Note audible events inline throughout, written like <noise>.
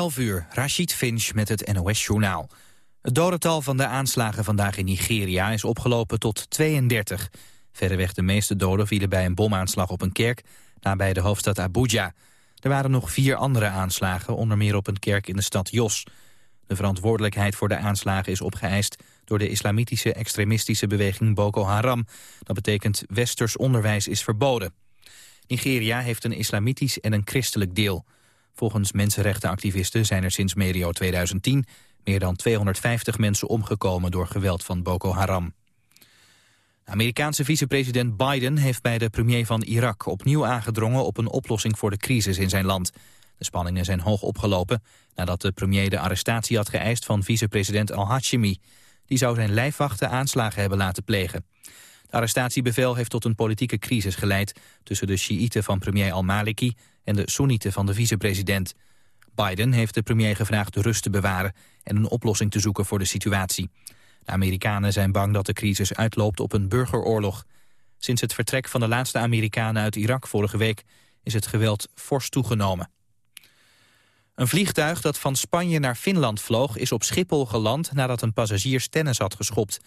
11 uur, Rashid Finch met het NOS-journaal. Het dodental van de aanslagen vandaag in Nigeria is opgelopen tot 32. Verreweg de meeste doden vielen bij een bomaanslag op een kerk... nabij de hoofdstad Abuja. Er waren nog vier andere aanslagen, onder meer op een kerk in de stad Jos. De verantwoordelijkheid voor de aanslagen is opgeëist... door de islamitische extremistische beweging Boko Haram. Dat betekent westers onderwijs is verboden. Nigeria heeft een islamitisch en een christelijk deel... Volgens mensenrechtenactivisten zijn er sinds medio 2010 meer dan 250 mensen omgekomen door geweld van Boko Haram. Amerikaanse vicepresident Biden heeft bij de premier van Irak opnieuw aangedrongen op een oplossing voor de crisis in zijn land. De spanningen zijn hoog opgelopen nadat de premier de arrestatie had geëist van vicepresident al-Hashimi. Die zou zijn lijfwachten aanslagen hebben laten plegen. Het arrestatiebevel heeft tot een politieke crisis geleid tussen de Sjiïten van premier al-Maliki en de Soenieten van de vicepresident. Biden heeft de premier gevraagd de rust te bewaren en een oplossing te zoeken voor de situatie. De Amerikanen zijn bang dat de crisis uitloopt op een burgeroorlog. Sinds het vertrek van de laatste Amerikanen uit Irak vorige week is het geweld fors toegenomen. Een vliegtuig dat van Spanje naar Finland vloog is op Schiphol geland nadat een passagier stennis had geschopt.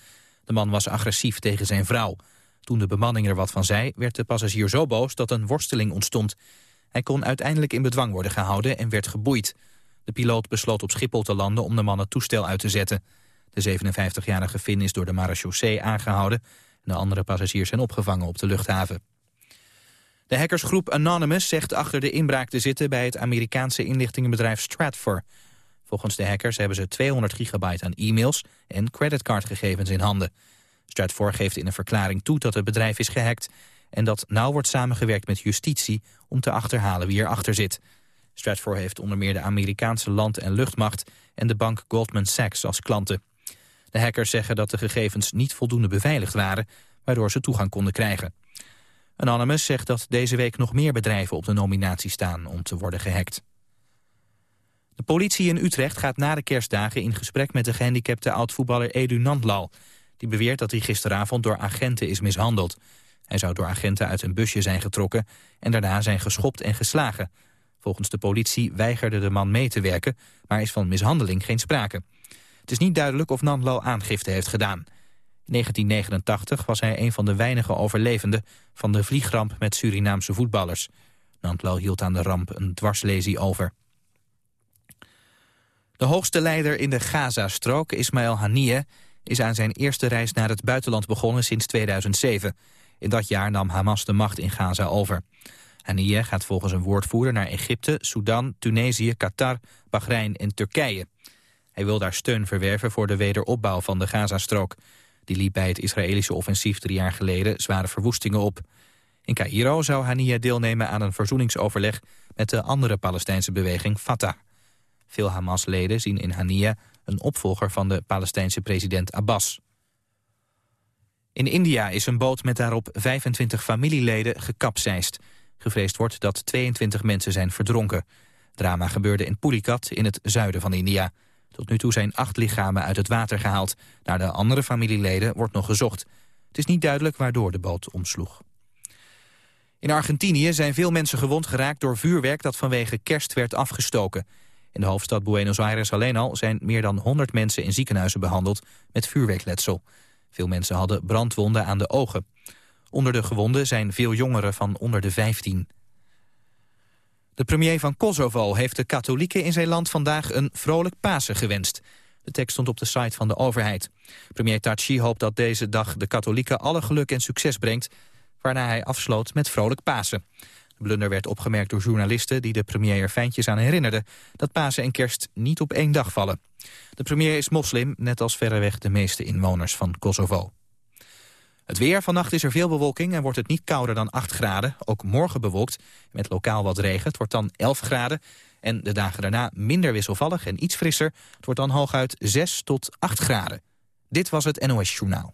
De man was agressief tegen zijn vrouw. Toen de bemanning er wat van zei, werd de passagier zo boos dat een worsteling ontstond. Hij kon uiteindelijk in bedwang worden gehouden en werd geboeid. De piloot besloot op Schiphol te landen om de man het toestel uit te zetten. De 57-jarige Finn is door de marechaussee aangehouden... en de andere passagiers zijn opgevangen op de luchthaven. De hackersgroep Anonymous zegt achter de inbraak te zitten... bij het Amerikaanse inlichtingenbedrijf Stratfor. Volgens de hackers hebben ze 200 gigabyte aan e-mails... en creditcardgegevens in handen. Stratfor geeft in een verklaring toe dat het bedrijf is gehackt en dat nauw wordt samengewerkt met justitie om te achterhalen wie erachter zit. Stratfor heeft onder meer de Amerikaanse land- en luchtmacht en de bank Goldman Sachs als klanten. De hackers zeggen dat de gegevens niet voldoende beveiligd waren, waardoor ze toegang konden krijgen. Anonymous zegt dat deze week nog meer bedrijven op de nominatie staan om te worden gehackt. De politie in Utrecht gaat na de kerstdagen in gesprek met de gehandicapte oud-voetballer Edu Nandlal. Die beweert dat hij gisteravond door agenten is mishandeld. Hij zou door agenten uit een busje zijn getrokken en daarna zijn geschopt en geslagen. Volgens de politie weigerde de man mee te werken, maar is van mishandeling geen sprake. Het is niet duidelijk of Nanlo aangifte heeft gedaan. In 1989 was hij een van de weinige overlevenden van de vliegramp met Surinaamse voetballers. Nantlo hield aan de ramp een dwarslesie over. De hoogste leider in de Gaza-strook, Ismaël Haniyeh, is aan zijn eerste reis naar het buitenland begonnen sinds 2007. In dat jaar nam Hamas de macht in Gaza over. Haniyeh gaat volgens een woordvoerder naar Egypte, Sudan, Tunesië, Qatar, Bahrein en Turkije. Hij wil daar steun verwerven voor de wederopbouw van de Gazastrook. Die liep bij het Israëlische offensief drie jaar geleden zware verwoestingen op. In Cairo zou Haniyeh deelnemen aan een verzoeningsoverleg met de andere Palestijnse beweging Fatah. Veel Hamas-leden zien in Haniyeh een opvolger van de Palestijnse president Abbas. In India is een boot met daarop 25 familieleden gekapseist. Gevreesd wordt dat 22 mensen zijn verdronken. Drama gebeurde in Pulikat in het zuiden van India. Tot nu toe zijn acht lichamen uit het water gehaald. Naar de andere familieleden wordt nog gezocht. Het is niet duidelijk waardoor de boot omsloeg. In Argentinië zijn veel mensen gewond geraakt door vuurwerk dat vanwege kerst werd afgestoken. In de hoofdstad Buenos Aires alleen al zijn meer dan 100 mensen in ziekenhuizen behandeld met vuurwerkletsel. Veel mensen hadden brandwonden aan de ogen. Onder de gewonden zijn veel jongeren van onder de 15. De premier van Kosovo heeft de katholieken in zijn land vandaag een vrolijk Pasen gewenst. De tekst stond op de site van de overheid. Premier Taci hoopt dat deze dag de katholieken alle geluk en succes brengt... waarna hij afsloot met vrolijk Pasen. De blunder werd opgemerkt door journalisten die de premier er fijntjes aan herinnerden... dat Pasen en kerst niet op één dag vallen. De premier is moslim, net als verreweg de meeste inwoners van Kosovo. Het weer, vannacht is er veel bewolking en wordt het niet kouder dan 8 graden. Ook morgen bewolkt, met lokaal wat regen. Het wordt dan 11 graden. En de dagen daarna minder wisselvallig en iets frisser. Het wordt dan hooguit 6 tot 8 graden. Dit was het NOS Journaal.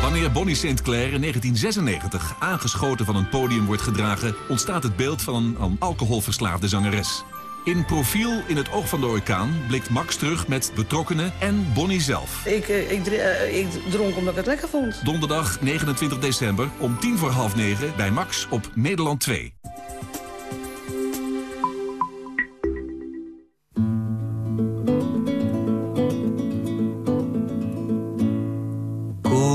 Wanneer Bonnie St. Clair in 1996 aangeschoten van een podium wordt gedragen... ontstaat het beeld van een aan alcoholverslaafde zangeres. In Profiel in het oog van de orkaan blikt Max terug met betrokkenen en Bonnie zelf. Ik, eh, ik, eh, ik dronk omdat ik het lekker vond. Donderdag 29 december om tien voor half negen bij Max op Nederland 2.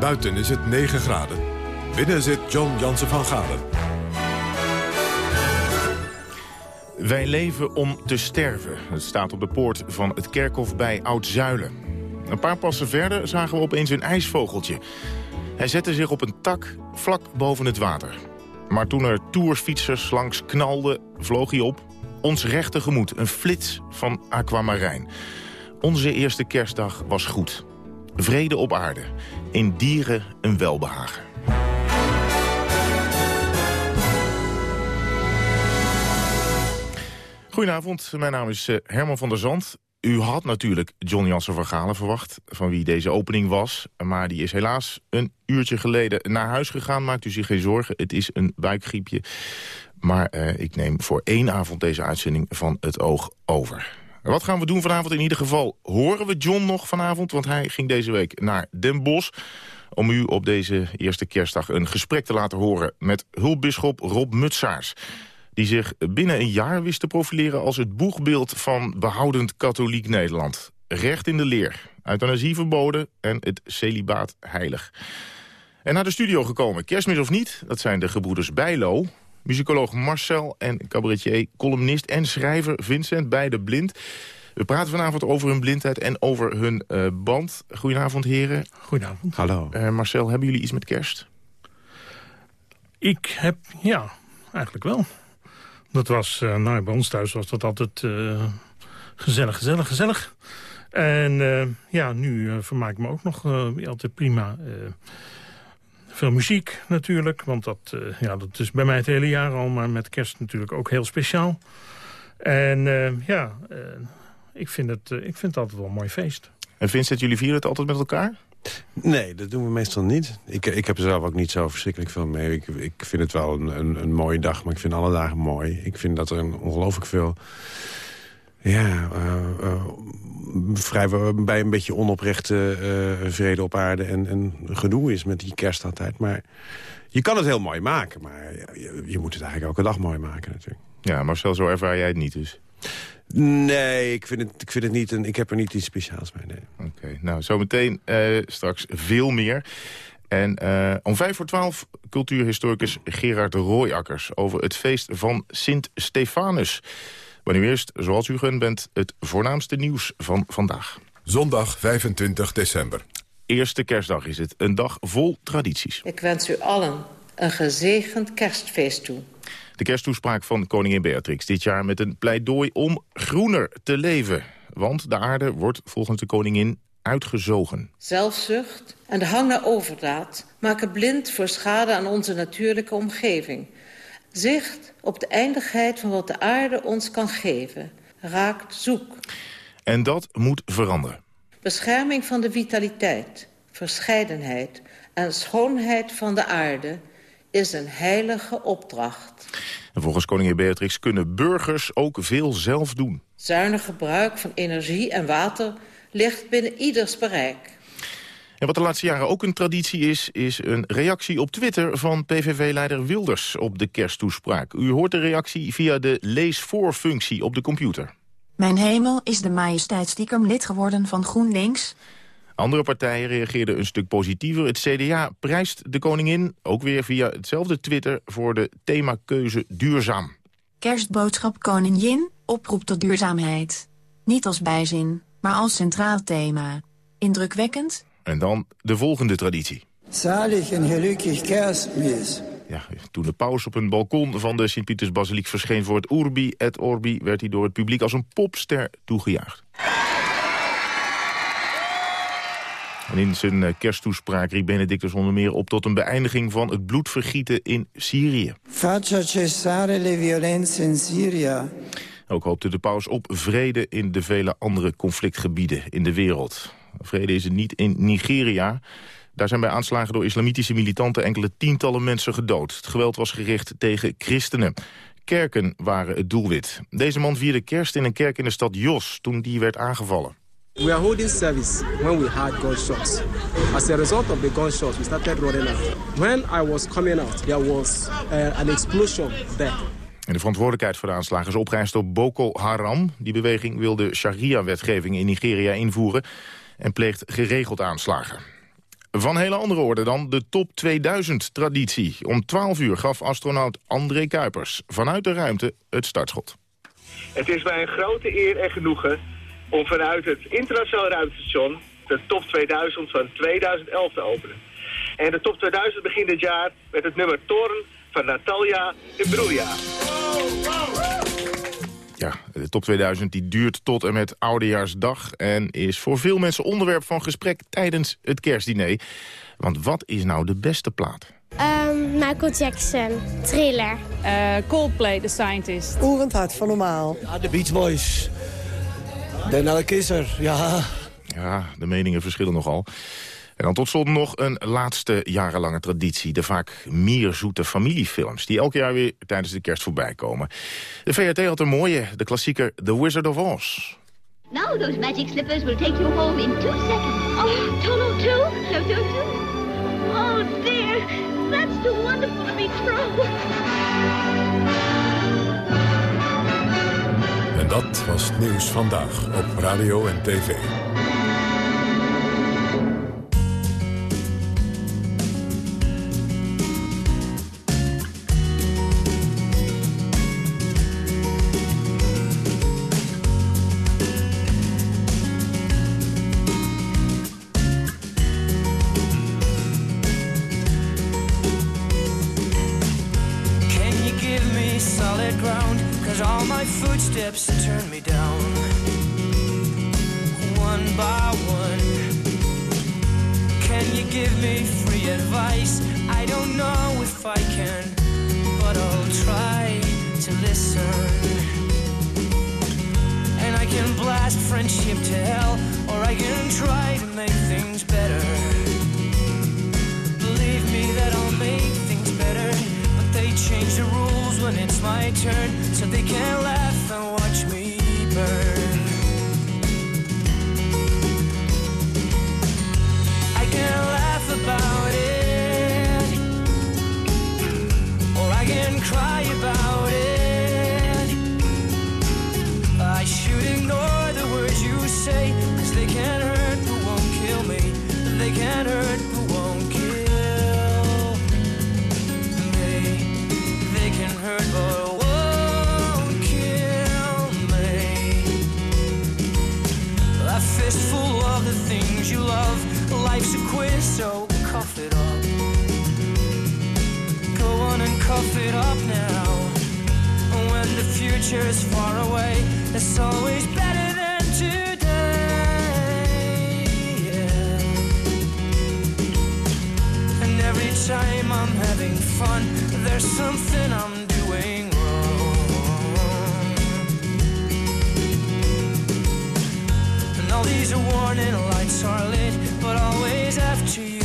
Buiten is het 9 graden. Binnen zit John Jansen van Galen. Wij leven om te sterven. Het staat op de poort van het kerkhof bij Oud-Zuilen. Een paar passen verder zagen we opeens een ijsvogeltje. Hij zette zich op een tak vlak boven het water. Maar toen er toersfietsers langs knalden, vloog hij op. Ons rechte gemoed, een flits van aquamarijn. Onze eerste kerstdag was goed. Vrede op aarde. In dieren een welbehagen. Goedenavond, mijn naam is eh, Herman van der Zand. U had natuurlijk John Jansen van Galen verwacht, van wie deze opening was. Maar die is helaas een uurtje geleden naar huis gegaan. Maakt u zich geen zorgen, het is een buikgriepje. Maar eh, ik neem voor één avond deze uitzending van het oog over. Wat gaan we doen vanavond? In ieder geval horen we John nog vanavond... want hij ging deze week naar Den Bosch om u op deze eerste kerstdag een gesprek te laten horen... met hulpbisschop Rob Mutsaars die zich binnen een jaar wist te profileren als het boegbeeld van behoudend katholiek Nederland. Recht in de leer, euthanasie verboden en het celibaat heilig. En naar de studio gekomen, kerstmis of niet, dat zijn de gebroeders Bijlo... muzikoloog Marcel en cabaretier, columnist en schrijver Vincent, beide blind... We praten vanavond over hun blindheid en over hun uh, band. Goedenavond, heren. Goedenavond. Hallo. Uh, Marcel, hebben jullie iets met kerst? Ik heb, ja, eigenlijk wel. Dat was, uh, nou, bij ons thuis was dat altijd uh, gezellig, gezellig, gezellig. En uh, ja, nu vermaak ik me ook nog altijd prima. Veel muziek natuurlijk, want dat, ja, dat is bij mij het hele jaar al... maar met kerst natuurlijk ook heel speciaal. En ja, ik, vind het, ik vind het altijd wel een mooi feest. En Vincent, jullie vieren het altijd met elkaar? Nee, dat doen we meestal niet. Ik, ik heb er zelf ook niet zo verschrikkelijk veel mee. Ik, ik vind het wel een, een, een mooie dag, maar ik vind alle dagen mooi. Ik vind dat er een ongelooflijk veel... Ja, uh, uh, vrij bij een beetje onoprechte uh, vrede op aarde en, en gedoe is met die kerst altijd. Maar je kan het heel mooi maken, maar je, je moet het eigenlijk elke dag mooi maken natuurlijk. Ja, Marcel, zo ervaar jij het niet dus? Nee, ik vind het, ik vind het niet een, ik heb er niet iets speciaals mee. Nee. Oké, nou zometeen uh, straks veel meer. En uh, om vijf voor twaalf cultuurhistoricus Gerard Rooijakkers... over het feest van Sint Stefanus. Maar nu eerst, zoals u gewend bent, het voornaamste nieuws van vandaag. Zondag 25 december. Eerste kerstdag is het. Een dag vol tradities. Ik wens u allen een gezegend kerstfeest toe. De kersttoespraak van koningin Beatrix dit jaar met een pleidooi om groener te leven. Want de aarde wordt volgens de koningin uitgezogen. Zelfzucht en de hang naar overdaad maken blind voor schade aan onze natuurlijke omgeving. Zicht op de eindigheid van wat de aarde ons kan geven raakt zoek. En dat moet veranderen. Bescherming van de vitaliteit, verscheidenheid en schoonheid van de aarde is een heilige opdracht. En volgens koningin Beatrix kunnen burgers ook veel zelf doen. Zuinig gebruik van energie en water ligt binnen ieders bereik. En wat de laatste jaren ook een traditie is... is een reactie op Twitter van PVV-leider Wilders op de kersttoespraak. U hoort de reactie via de lees-voor-functie op de computer. Mijn hemel is de majesteit stiekem lid geworden van GroenLinks... Andere partijen reageerden een stuk positiever. Het CDA prijst de koningin, ook weer via hetzelfde Twitter... voor de themakeuze duurzaam. Kerstboodschap Koningin, oproep tot duurzaamheid. Niet als bijzin, maar als centraal thema. Indrukwekkend? En dan de volgende traditie. Zalig en gelukkig kerstmis. Ja, toen de paus op een balkon van de Sint-Pietersbasiliek verscheen voor het Urbi et Orbi... werd hij door het publiek als een popster toegejuicht. En in zijn eh, kersttoespraak riep Benedictus onder meer op tot een beëindiging van het bloedvergieten in Syrië. Faccia cessare le violenze in Syria. Ook hoopte de paus op vrede in de vele andere conflictgebieden in de wereld. Vrede is het niet in Nigeria. Daar zijn bij aanslagen door islamitische militanten enkele tientallen mensen gedood. Het geweld was gericht tegen christenen. Kerken waren het doelwit. Deze man vierde kerst in een kerk in de stad Jos toen die werd aangevallen. We are holding service when we had gunshots. As a result of the gunshots, we started running out. When I was coming out, there was uh, an explosion there. En de verantwoordelijkheid voor de aanslagen is opgeëist door Boko Haram. Die beweging wil de sharia-wetgeving in Nigeria invoeren... en pleegt geregeld aanslagen. Van hele andere orde dan de top 2000-traditie. Om 12 uur gaf astronaut André Kuipers vanuit de ruimte het startschot. Het is mij een grote eer en genoegen om vanuit het internationaal ruimtestation de top 2000 van 2011 te openen. En de top 2000 begint dit jaar met het nummer Toren van Natalia Imbruglia. Ja, de top 2000 die duurt tot en met Oudejaarsdag... en is voor veel mensen onderwerp van gesprek tijdens het kerstdiner. Want wat is nou de beste plaat? Um, Michael Jackson, Thriller. Uh, Coldplay, The Scientist. Oerend hard van normaal. Ja, de Beach Boys. Danielle Kisser, ja. Ja, de meningen verschillen nogal. En dan tot slot nog een laatste jarenlange traditie. De vaak mierzoete familiefilms die elk jaar weer tijdens de kerst voorbij komen. De VRT had een mooie, de klassieker The Wizard of Oz. Now those magic slippers will take you home in two seconds. Oh, Toto too? Toto too? Oh dear, that's too wonderful to be true. En dat was Nieuws Vandaag op Radio en TV. My turn, so they can't laugh the future is far away, it's always better than today. Yeah. And every time I'm having fun, there's something I'm doing wrong. And all these are warning lights are lit, but always after you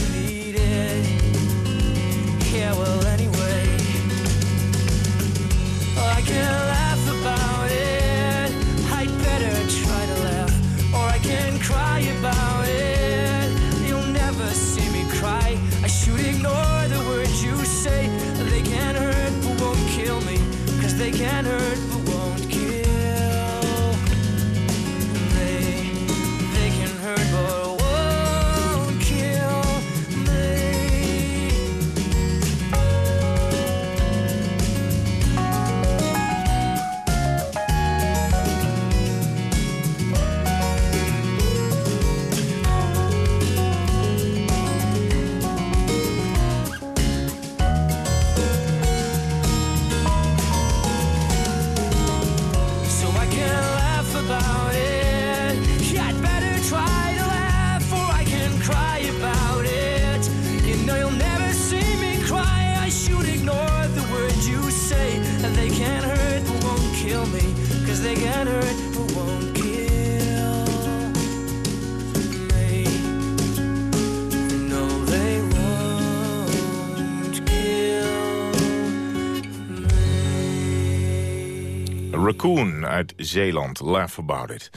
uit Zeeland. Laugh about it.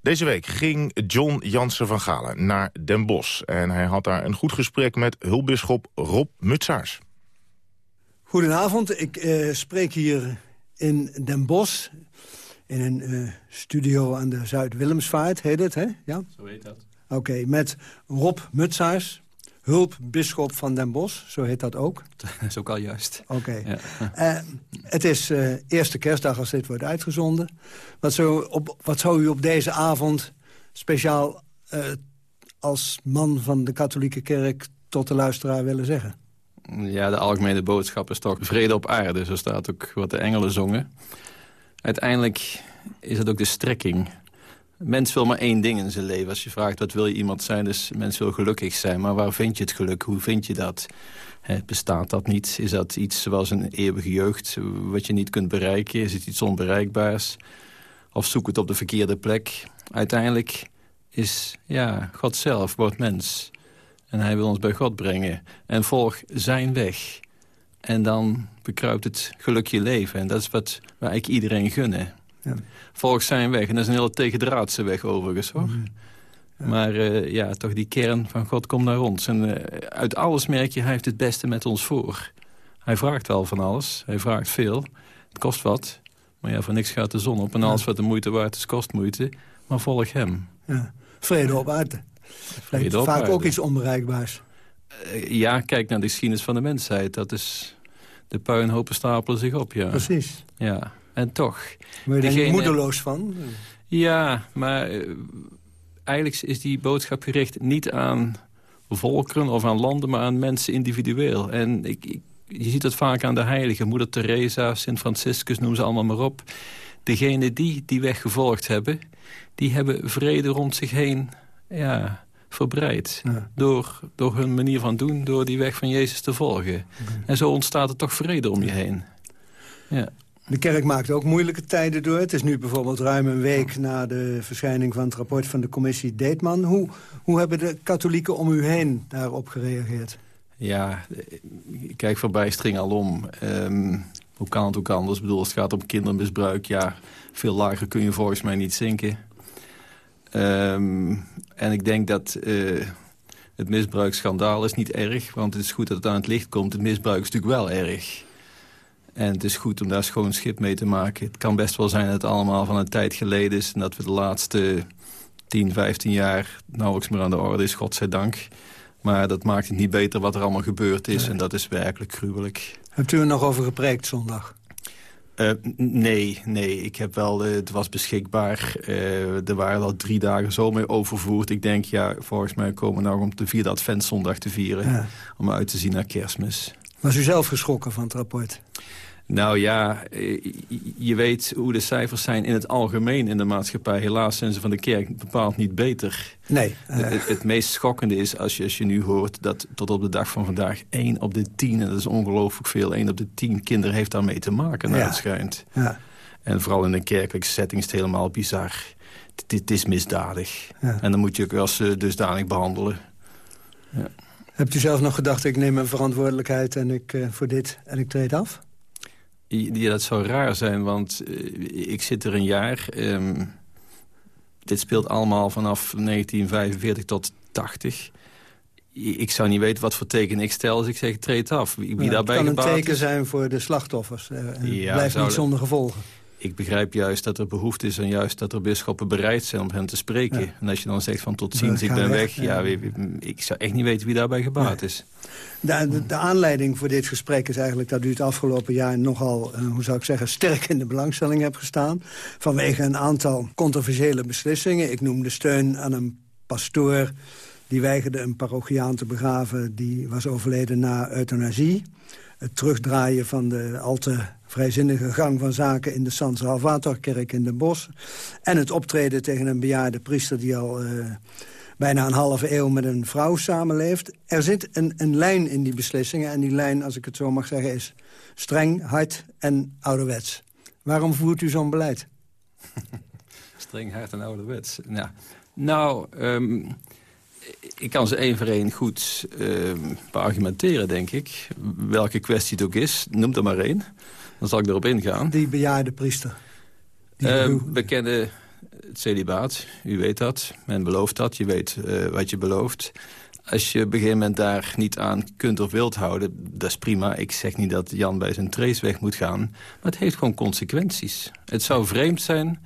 Deze week ging John Jansen van Galen naar Den Bosch. En hij had daar een goed gesprek met hulpbisschop Rob Mutsaars. Goedenavond, ik eh, spreek hier in Den Bosch... in een eh, studio aan de Zuid-Willemsvaart, heet het, hè? Ja? Zo heet dat. Oké, met Rob Mutsaars, hulpbisschop van Den Bosch, zo heet dat ook. <laughs> Dat is ook al juist. Oké. <laughs> Eh, het is eh, eerste kerstdag als dit wordt uitgezonden. Wat zou, op, wat zou u op deze avond speciaal eh, als man van de katholieke kerk tot de luisteraar willen zeggen? Ja, de algemene boodschap is toch vrede op aarde. Zo staat ook wat de engelen zongen. Uiteindelijk is het ook de strekking. Mens wil maar één ding in zijn leven. Als je vraagt wat wil je iemand zijn, dus mens wil gelukkig zijn. Maar waar vind je het geluk? Hoe vind je dat? Bestaat dat niet? Is dat iets zoals een eeuwige jeugd, wat je niet kunt bereiken? Is het iets onbereikbaars? Of zoek het op de verkeerde plek? Uiteindelijk is, ja, God zelf wordt mens. En hij wil ons bij God brengen. En volg zijn weg. En dan bekruipt het geluk je leven. En dat is wat wij eigenlijk iedereen gunnen. Ja. Volg zijn weg. En dat is een hele tegendraadse weg overigens, hoor. Maar uh, ja, toch die kern van God komt naar ons. En uh, uit alles merk je, hij heeft het beste met ons voor. Hij vraagt wel van alles. Hij vraagt veel. Het kost wat. Maar ja, voor niks gaat de zon op. En alles wat de moeite waard is, kost moeite. Maar volg hem. Ja. Vrede op aarde. Vrede op Vaak aarde. ook iets onbereikbaars. Uh, ja, kijk naar de geschiedenis van de mensheid. Dat is... De puinhopen stapelen zich op, ja. Precies. Ja, en toch. Ben je er moedeloos van? Ja, maar uh, eigenlijk is die boodschap gericht niet aan volkeren of aan landen... maar aan mensen individueel. En ik, ik, je ziet dat vaak aan de heiligen. Moeder Teresa, Sint Franciscus, noem ze allemaal maar op. Degenen die die weg gevolgd hebben... die hebben vrede rond zich heen ja, verbreid. Ja. Door, door hun manier van doen, door die weg van Jezus te volgen. En zo ontstaat er toch vrede om je heen. Ja. De kerk maakt ook moeilijke tijden door. Het is nu bijvoorbeeld ruim een week na de verschijning van het rapport van de commissie Deetman. Hoe, hoe hebben de katholieken om u heen daarop gereageerd? Ja, ik kijk verbijstering alom. Um, hoe kan het ook anders? Ik bedoel, het gaat om kindermisbruik. Ja, veel lager kun je volgens mij niet zinken. Um, en ik denk dat uh, het misbruiksschandaal is niet erg. Want het is goed dat het aan het licht komt. Het misbruik is natuurlijk wel erg. En het is goed om daar schoon schip mee te maken. Het kan best wel zijn dat het allemaal van een tijd geleden is... en dat we de laatste 10, 15 jaar nauwelijks meer aan de orde is, godzijdank. Maar dat maakt het niet beter wat er allemaal gebeurd is. Nee. En dat is werkelijk gruwelijk. Hebt u er nog over gepreekt zondag? Uh, nee, nee. Ik heb wel, uh, het was beschikbaar. Uh, er waren al drie dagen zo mee overvoerd. Ik denk, ja, volgens mij komen we nou om de vierde adventszondag te vieren. Ja. Om uit te zien naar kerstmis. Was u zelf geschrokken van het rapport? Nou ja, je weet hoe de cijfers zijn in het algemeen in de maatschappij. Helaas zijn ze van de kerk bepaald niet beter. Nee. Uh... Het, het, meest schokkende is als je, als je nu hoort dat tot op de dag van vandaag... één op de tien, en dat is ongelooflijk veel... één op de tien kinderen heeft daarmee te maken, naar ja. het schijnt. Ja. En vooral in een kerkelijke setting is het helemaal bizar. Het is misdadig. Ja. En dan moet je ook als dusdanig behandelen. Ja. Hebt u zelf nog gedacht, ik neem mijn verantwoordelijkheid en ik, uh, voor dit en ik treed af? Ja, dat zou raar zijn, want uh, ik zit er een jaar. Um, dit speelt allemaal vanaf 1945 tot 80. Ik zou niet weten wat voor teken ik stel als ik zeg treed af. Wie ja, daarbij het kan een teken zijn voor de slachtoffers. Uh, ja, blijft niet zonder gevolgen. Ik begrijp juist dat er behoefte is en juist dat er bisschoppen bereid zijn om hen te spreken. Ja. En als je dan zegt van tot ziens, ik ben weg. ja. ik zou echt niet weten wie daarbij gebaat nee. is. De, de, de, aanleiding voor dit gesprek is eigenlijk dat u het afgelopen jaar nogal, uh, hoe zou ik zeggen, sterk in de belangstelling hebt gestaan. Vanwege een aantal controversiële beslissingen. Ik noem de steun aan een pastoor die weigerde een parochiaan te begraven. Die was overleden na euthanasie. Het terugdraaien van de al te vrijzinnige gang van zaken... in de San Salvatorkerk in Den Bosch. En het optreden tegen een bejaarde priester... die al uh, bijna een halve eeuw met een vrouw samenleeft. Er zit een, een lijn in die beslissingen. En die lijn, als ik het zo mag zeggen, is streng, hard en ouderwets. Waarom voert u zo'n beleid? <laughs> streng, hard en ouderwets. Nou, nou ik kan ze één voor één goed uh, beargumenteren, denk ik. Welke kwestie het ook is, noem er maar één. Dan zal ik erop ingaan. Die bejaarde priester. Uh, we kennen het celibaat, u weet dat. Men belooft dat, je weet uh, wat je belooft. Als je op een gegeven moment daar niet aan kunt of wilt houden... dat is prima. Ik zeg niet dat Jan bij zijn trace weg moet gaan. Maar het heeft gewoon consequenties. Het zou vreemd zijn...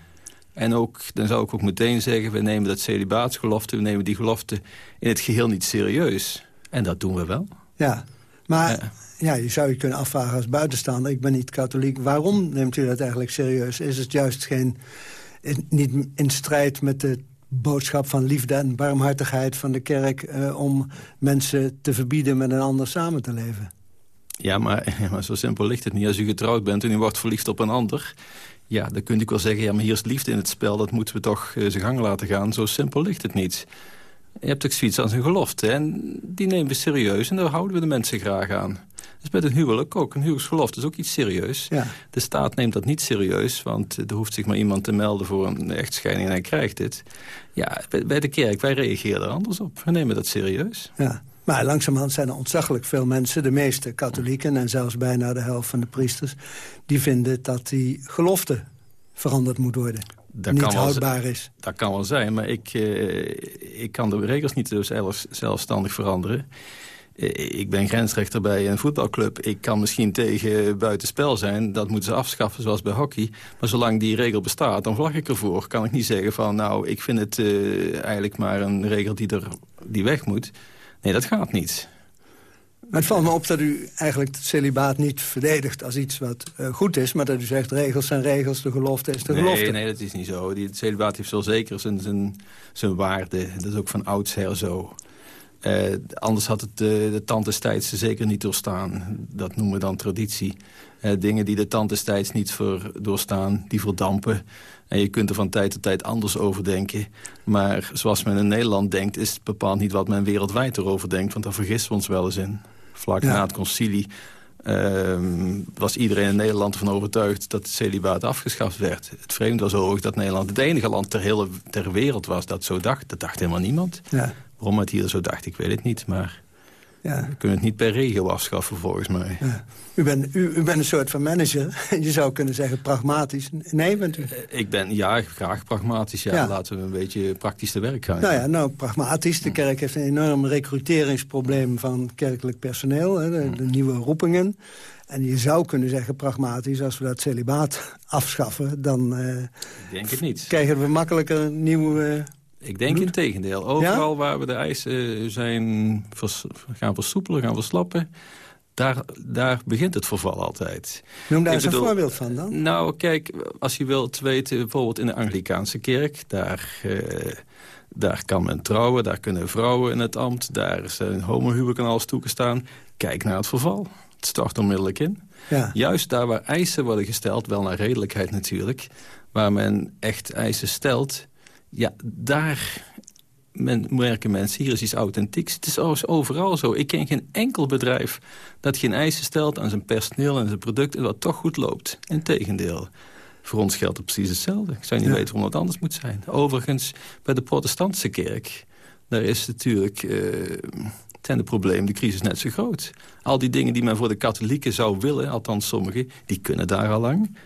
En ook, dan zou ik ook meteen zeggen... we nemen dat celibaatsgelofte, we nemen die gelofte in het geheel niet serieus. En dat doen we wel. Ja, maar ja, je zou je kunnen afvragen als buitenstaander... ik ben niet katholiek, waarom neemt u dat eigenlijk serieus? Is het juist geen, niet in strijd met de boodschap van liefde en barmhartigheid van de kerk... Eh, om mensen te verbieden met een ander samen te leven? Ja maar, <laughs> maar zo simpel ligt het niet. Als u getrouwd bent en u wordt verliefd op een ander... ja, dan kunt u wel zeggen, ja, maar hier is liefde in het spel... dat moeten we toch uh, zijn gang laten gaan. Zo simpel ligt het niet. Je hebt ook zoiets als een gelofte. En die nemen we serieus en daar houden we de mensen graag aan. Dus met een huwelijk ook. Een huwelijksgelofte is ook iets serieus. Ja. De staat neemt dat niet serieus, want er hoeft zich maar iemand te melden voor een echtscheiding en hij krijgt dit. Ja, bij de kerk, wij reageren er anders op. We nemen dat serieus. Ja. Maar langzamerhand zijn er ontzaglijk veel mensen, de meeste katholieken... en zelfs bijna de helft van de priesters... die vinden dat die gelofte veranderd moet worden. Dat niet houdbaar is. Dat kan wel zijn, maar ik, uh, ik kan de regels niet dus zelfstandig veranderen. Eh, ik ben grensrechter bij een voetbalclub. Ik kan misschien tegen buitenspel zijn. Dat moeten ze afschaffen, zoals bij hockey. Maar zolang die regel bestaat, dan vlag ik ervoor. Kan ik niet zeggen van, nou, ik vind het uh, eigenlijk maar een regel die, er, die weg moet. Nee, dat gaat niet. Maar het valt me op dat u eigenlijk het celibaat niet verdedigt als iets wat uh, goed is... maar dat u zegt regels zijn regels, de gelofte is de nee, gelofte. Nee, dat is niet zo. Die, het celibaat heeft wel zeker zijn, zijn, zijn waarde. Dat is ook van oudsher zo. Uh, anders had het uh, de tand destijds zeker niet doorstaan. Dat noemen we dan traditie. Uh, dingen die de tand destijds niet voor doorstaan, die verdampen. En je kunt er van tijd tot tijd anders over denken. Maar zoals men in Nederland denkt, is het bepaald niet wat men wereldwijd erover denkt. Want daar vergissen we ons wel eens in. Vlak ja. na het concilie ehm, was iedereen in Nederland ervan overtuigd dat het celibaat afgeschaft werd. Het vreemde was ook dat Nederland het enige land ter, hele, ter wereld was dat zo dacht. Dat dacht helemaal niemand. Ja. Waarom het hier zo dacht, ik weet het niet. Maar ja. we kunnen het niet per regio afschaffen, volgens mij. Ja. U, bent, u, u bent een soort van manager. <laughs> Je zou kunnen zeggen pragmatisch. Nee, bent u? Ik ben, ja, graag pragmatisch. Ja. ja. Laten we een beetje praktisch te werk gaan. Nou ja, nou, pragmatisch. De kerk heeft een enorm recruteringsprobleem van kerkelijk personeel. Hè, de, de nieuwe roepingen. En je zou kunnen zeggen, pragmatisch, als we dat celibaat <laughs> afschaffen... dan uh, denk het niet. krijgen we makkelijker nieuwe... Ik denk in tegendeel. Overal ja? waar we de eisen zijn vers, gaan versoepelen, gaan verslappen... Daar, daar begint het verval altijd. Noem daar eens een voorbeeld van dan. Nou, kijk, als je wilt weten, bijvoorbeeld in de Anglikaanse kerk... daar, uh, daar kan men trouwen, daar kunnen vrouwen in het ambt... daar zijn homohuwelijken alles toegestaan. Kijk naar het verval. Het stort onmiddellijk in. Ja. Juist daar waar eisen worden gesteld, wel naar redelijkheid natuurlijk... waar men echt eisen stelt ja, daar men, merken mensen, hier is iets authentieks. Het is overal zo. Ik ken geen enkel bedrijf dat geen eisen stelt aan zijn personeel en zijn product... en dat toch goed loopt. Integendeel. Voor ons geldt het precies hetzelfde. Ik zou niet ja. weten waarom het anders moet zijn. Overigens, bij de protestantse kerk... daar is natuurlijk... Uh, zijn de problemen, de crisis net zo groot. Al die dingen die men voor de katholieken zou willen, althans sommigen... die kunnen daar al lang.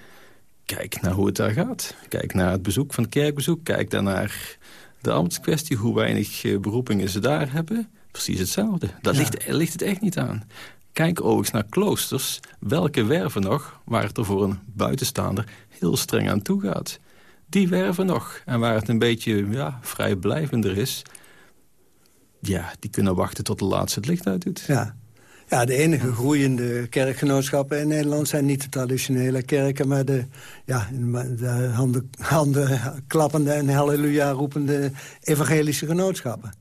Kijk naar hoe het daar gaat. Kijk naar het bezoek van het kerkbezoek. Kijk daarnaar de ambtskwestie, hoe weinig uh, beroepingen ze daar hebben. Precies hetzelfde. Daar ja. ligt, ligt het echt niet aan. Kijk overigens naar kloosters. Welke werven nog, waar het er voor een buitenstaander heel streng aan toe gaat. Die werven nog. En waar het een beetje ja, vrijblijvender is... ja, die kunnen wachten tot de laatste het licht uitdoet. Ja. Ja, de enige groeiende kerkgenootschappen in Nederland... zijn niet de traditionele kerken, maar de, ja, de handen, handen klappende en halleluja roepende evangelische genootschappen.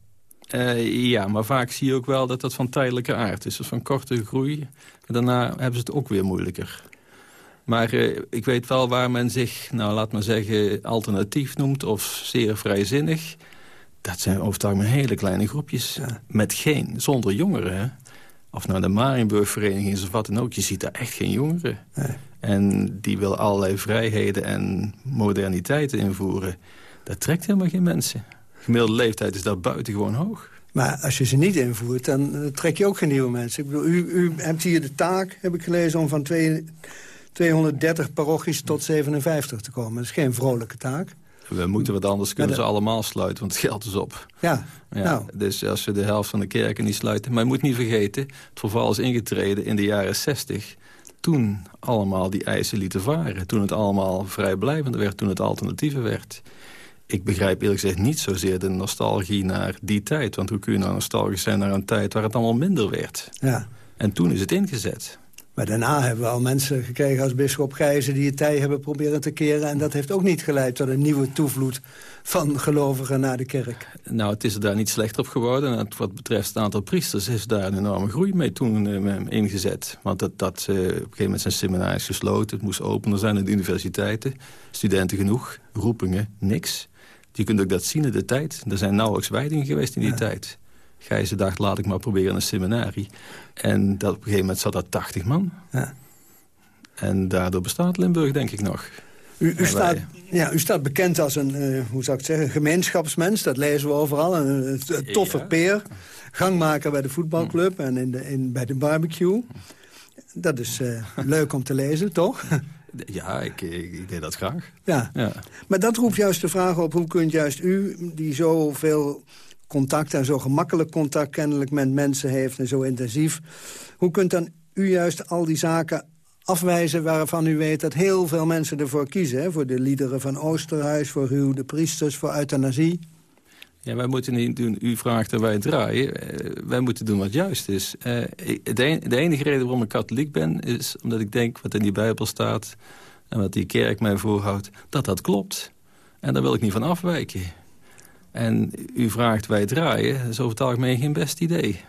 Uh, ja, maar vaak zie je ook wel dat dat van tijdelijke aard is. Dus van korte groei. Daarna hebben ze het ook weer moeilijker. Maar uh, ik weet wel waar men zich, nou laat maar zeggen, alternatief noemt... of zeer vrijzinnig. Dat zijn over het algemeen hele kleine groepjes. Ja. Met geen, zonder jongeren, hè of nou de Marienburg-vereniging is of wat dan ook... je ziet daar echt geen jongeren. Nee. En die wil allerlei vrijheden en moderniteiten invoeren. Dat trekt helemaal geen mensen. De gemiddelde leeftijd is daar buitengewoon hoog. Maar als je ze niet invoert, dan trek je ook geen nieuwe mensen. Ik bedoel, u, u hebt hier de taak, heb ik gelezen, om van twee, 230 parochies tot 57 te komen. Dat is geen vrolijke taak. We moeten wat anders kunnen ze allemaal sluiten, want het geld is op. Ja, Ja, nou. Dus als we de helft van de kerken niet sluiten... Maar je moet niet vergeten, het verval is ingetreden in de jaren 60. Toen allemaal die eisen lieten varen. Toen het allemaal vrijblijvend werd, toen het alternatieven werd. Ik begrijp eerlijk gezegd niet zozeer de nostalgie naar die tijd. Want hoe kun je nou nostalgisch zijn naar een tijd waar het allemaal minder werd? Ja. En toen is het ingezet. Maar daarna hebben we al mensen gekregen als bischop Gijzen... die het tij hebben proberen te keren. En dat heeft ook niet geleid tot een nieuwe toevloed van gelovigen naar de kerk. Nou, het is er daar niet slechter op geworden. En wat betreft het aantal priesters is daar een enorme groei mee toen eh, ingezet. Want dat, dat, eh, op een gegeven moment zijn seminaries gesloten. Het moest opener zijn in de universiteiten. Studenten genoeg, roepingen, niks. Je kunt ook dat zien in de tijd. Er zijn nauwelijks wijdingen geweest in die tijd. Gijzen dacht, laat ik maar proberen een seminarie. En dat, op een gegeven moment zat dat 80 man. Ja. En daardoor bestaat Limburg, denk ik nog. U, u, staat, ja, u staat bekend als een, eh, hoe zou ik zeggen, gemeenschapsmens. Dat lezen we overal. Een, een- een toffe peer. Gangmaker bij de voetbalclub en in de, in, bij de barbecue. Dat is eh, <laughs> leuk om te lezen, toch? Ja, ik, ik, ik deed dat graag. Ja. Ja. Maar dat roept juist de vraag op... hoe kunt juist u, die zoveel contact en zo gemakkelijk contact... kennelijk met mensen heeft en zo intensief... hoe kunt dan u juist al die zaken afwijzen waarvan u weet dat heel veel mensen ervoor kiezen. Hè? Voor de liederen van Oosterhuis, voor u, de priesters, voor euthanasie. Ja, wij moeten niet doen, u vraagt en wij draaien. Eh, wij moeten doen wat juist is. Eh, de, en- de enige reden waarom ik katholiek ben... is omdat ik denk wat in die Bijbel staat... en wat die kerk mij voorhoudt, dat dat klopt. En daar wil ik niet van afwijken. En u vraagt wij draaien, dat is over het algemeen geen best idee.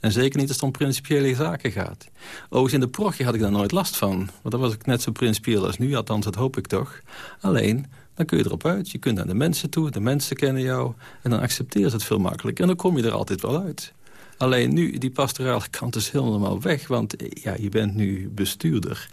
En zeker niet als het om principiële zaken gaat. Overigens in de progje had ik daar nooit last van. Want dan was ik net zo principieel als nu, althans dat hoop ik toch. Alleen, dan kun je erop uit. Je kunt naar de mensen toe, de mensen kennen jou. En dan accepteer je het veel makkelijker. En dan kom je er altijd wel uit. Alleen nu, die pastorale kant is helemaal weg. Want eh, ja, je bent nu bestuurder.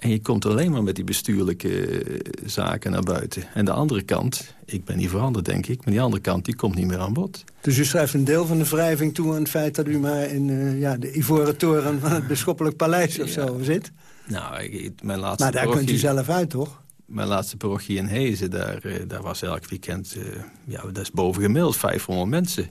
En je komt alleen maar met die bestuurlijke eh, zaken naar buiten. En de andere kant, ik ben niet veranderd denk ik... maar die andere kant die komt niet meer aan bod. Dus u schrijft een deel van de wrijving toe aan het feit... dat u maar in eh, ja, de ivoren toren van het bisschoppelijk paleis of zo zit. Nou, ik- mijn laatste Maar daar kunt u zelf uit, toch? Mijn laatste parochie in Hezen, daar, eh, daar was elk weekend... eh, ja, dat is boven gemiddeld 500 mensen.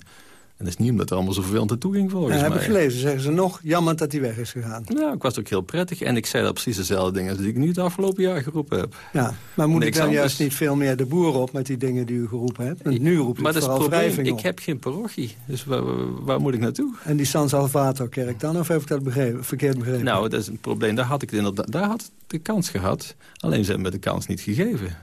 En dat is niet omdat er allemaal zoveel aan toe ging volgens Ja, heb mij. ik gelezen, zeggen ze nog. Jammer dat hij weg is gegaan. Nou, ik was ook heel prettig. En ik zei dat precies dezelfde dingen als die ik nu het afgelopen jaar geroepen heb. Ja, maar moet ik dan anders. juist niet veel meer de boeren op met die dingen die u geroepen hebt? Want nu roept u Maar het vooral probleem. Ik op. heb geen parochie. Dus waar, moet ik naartoe? En die San Salvator-kerk dan? Of heb ik dat begrepen, verkeerd begrepen? Nou, dat is een probleem. Daar had ik inderdaad, daar had ik de kans gehad. Alleen ze hebben me de kans niet gegeven.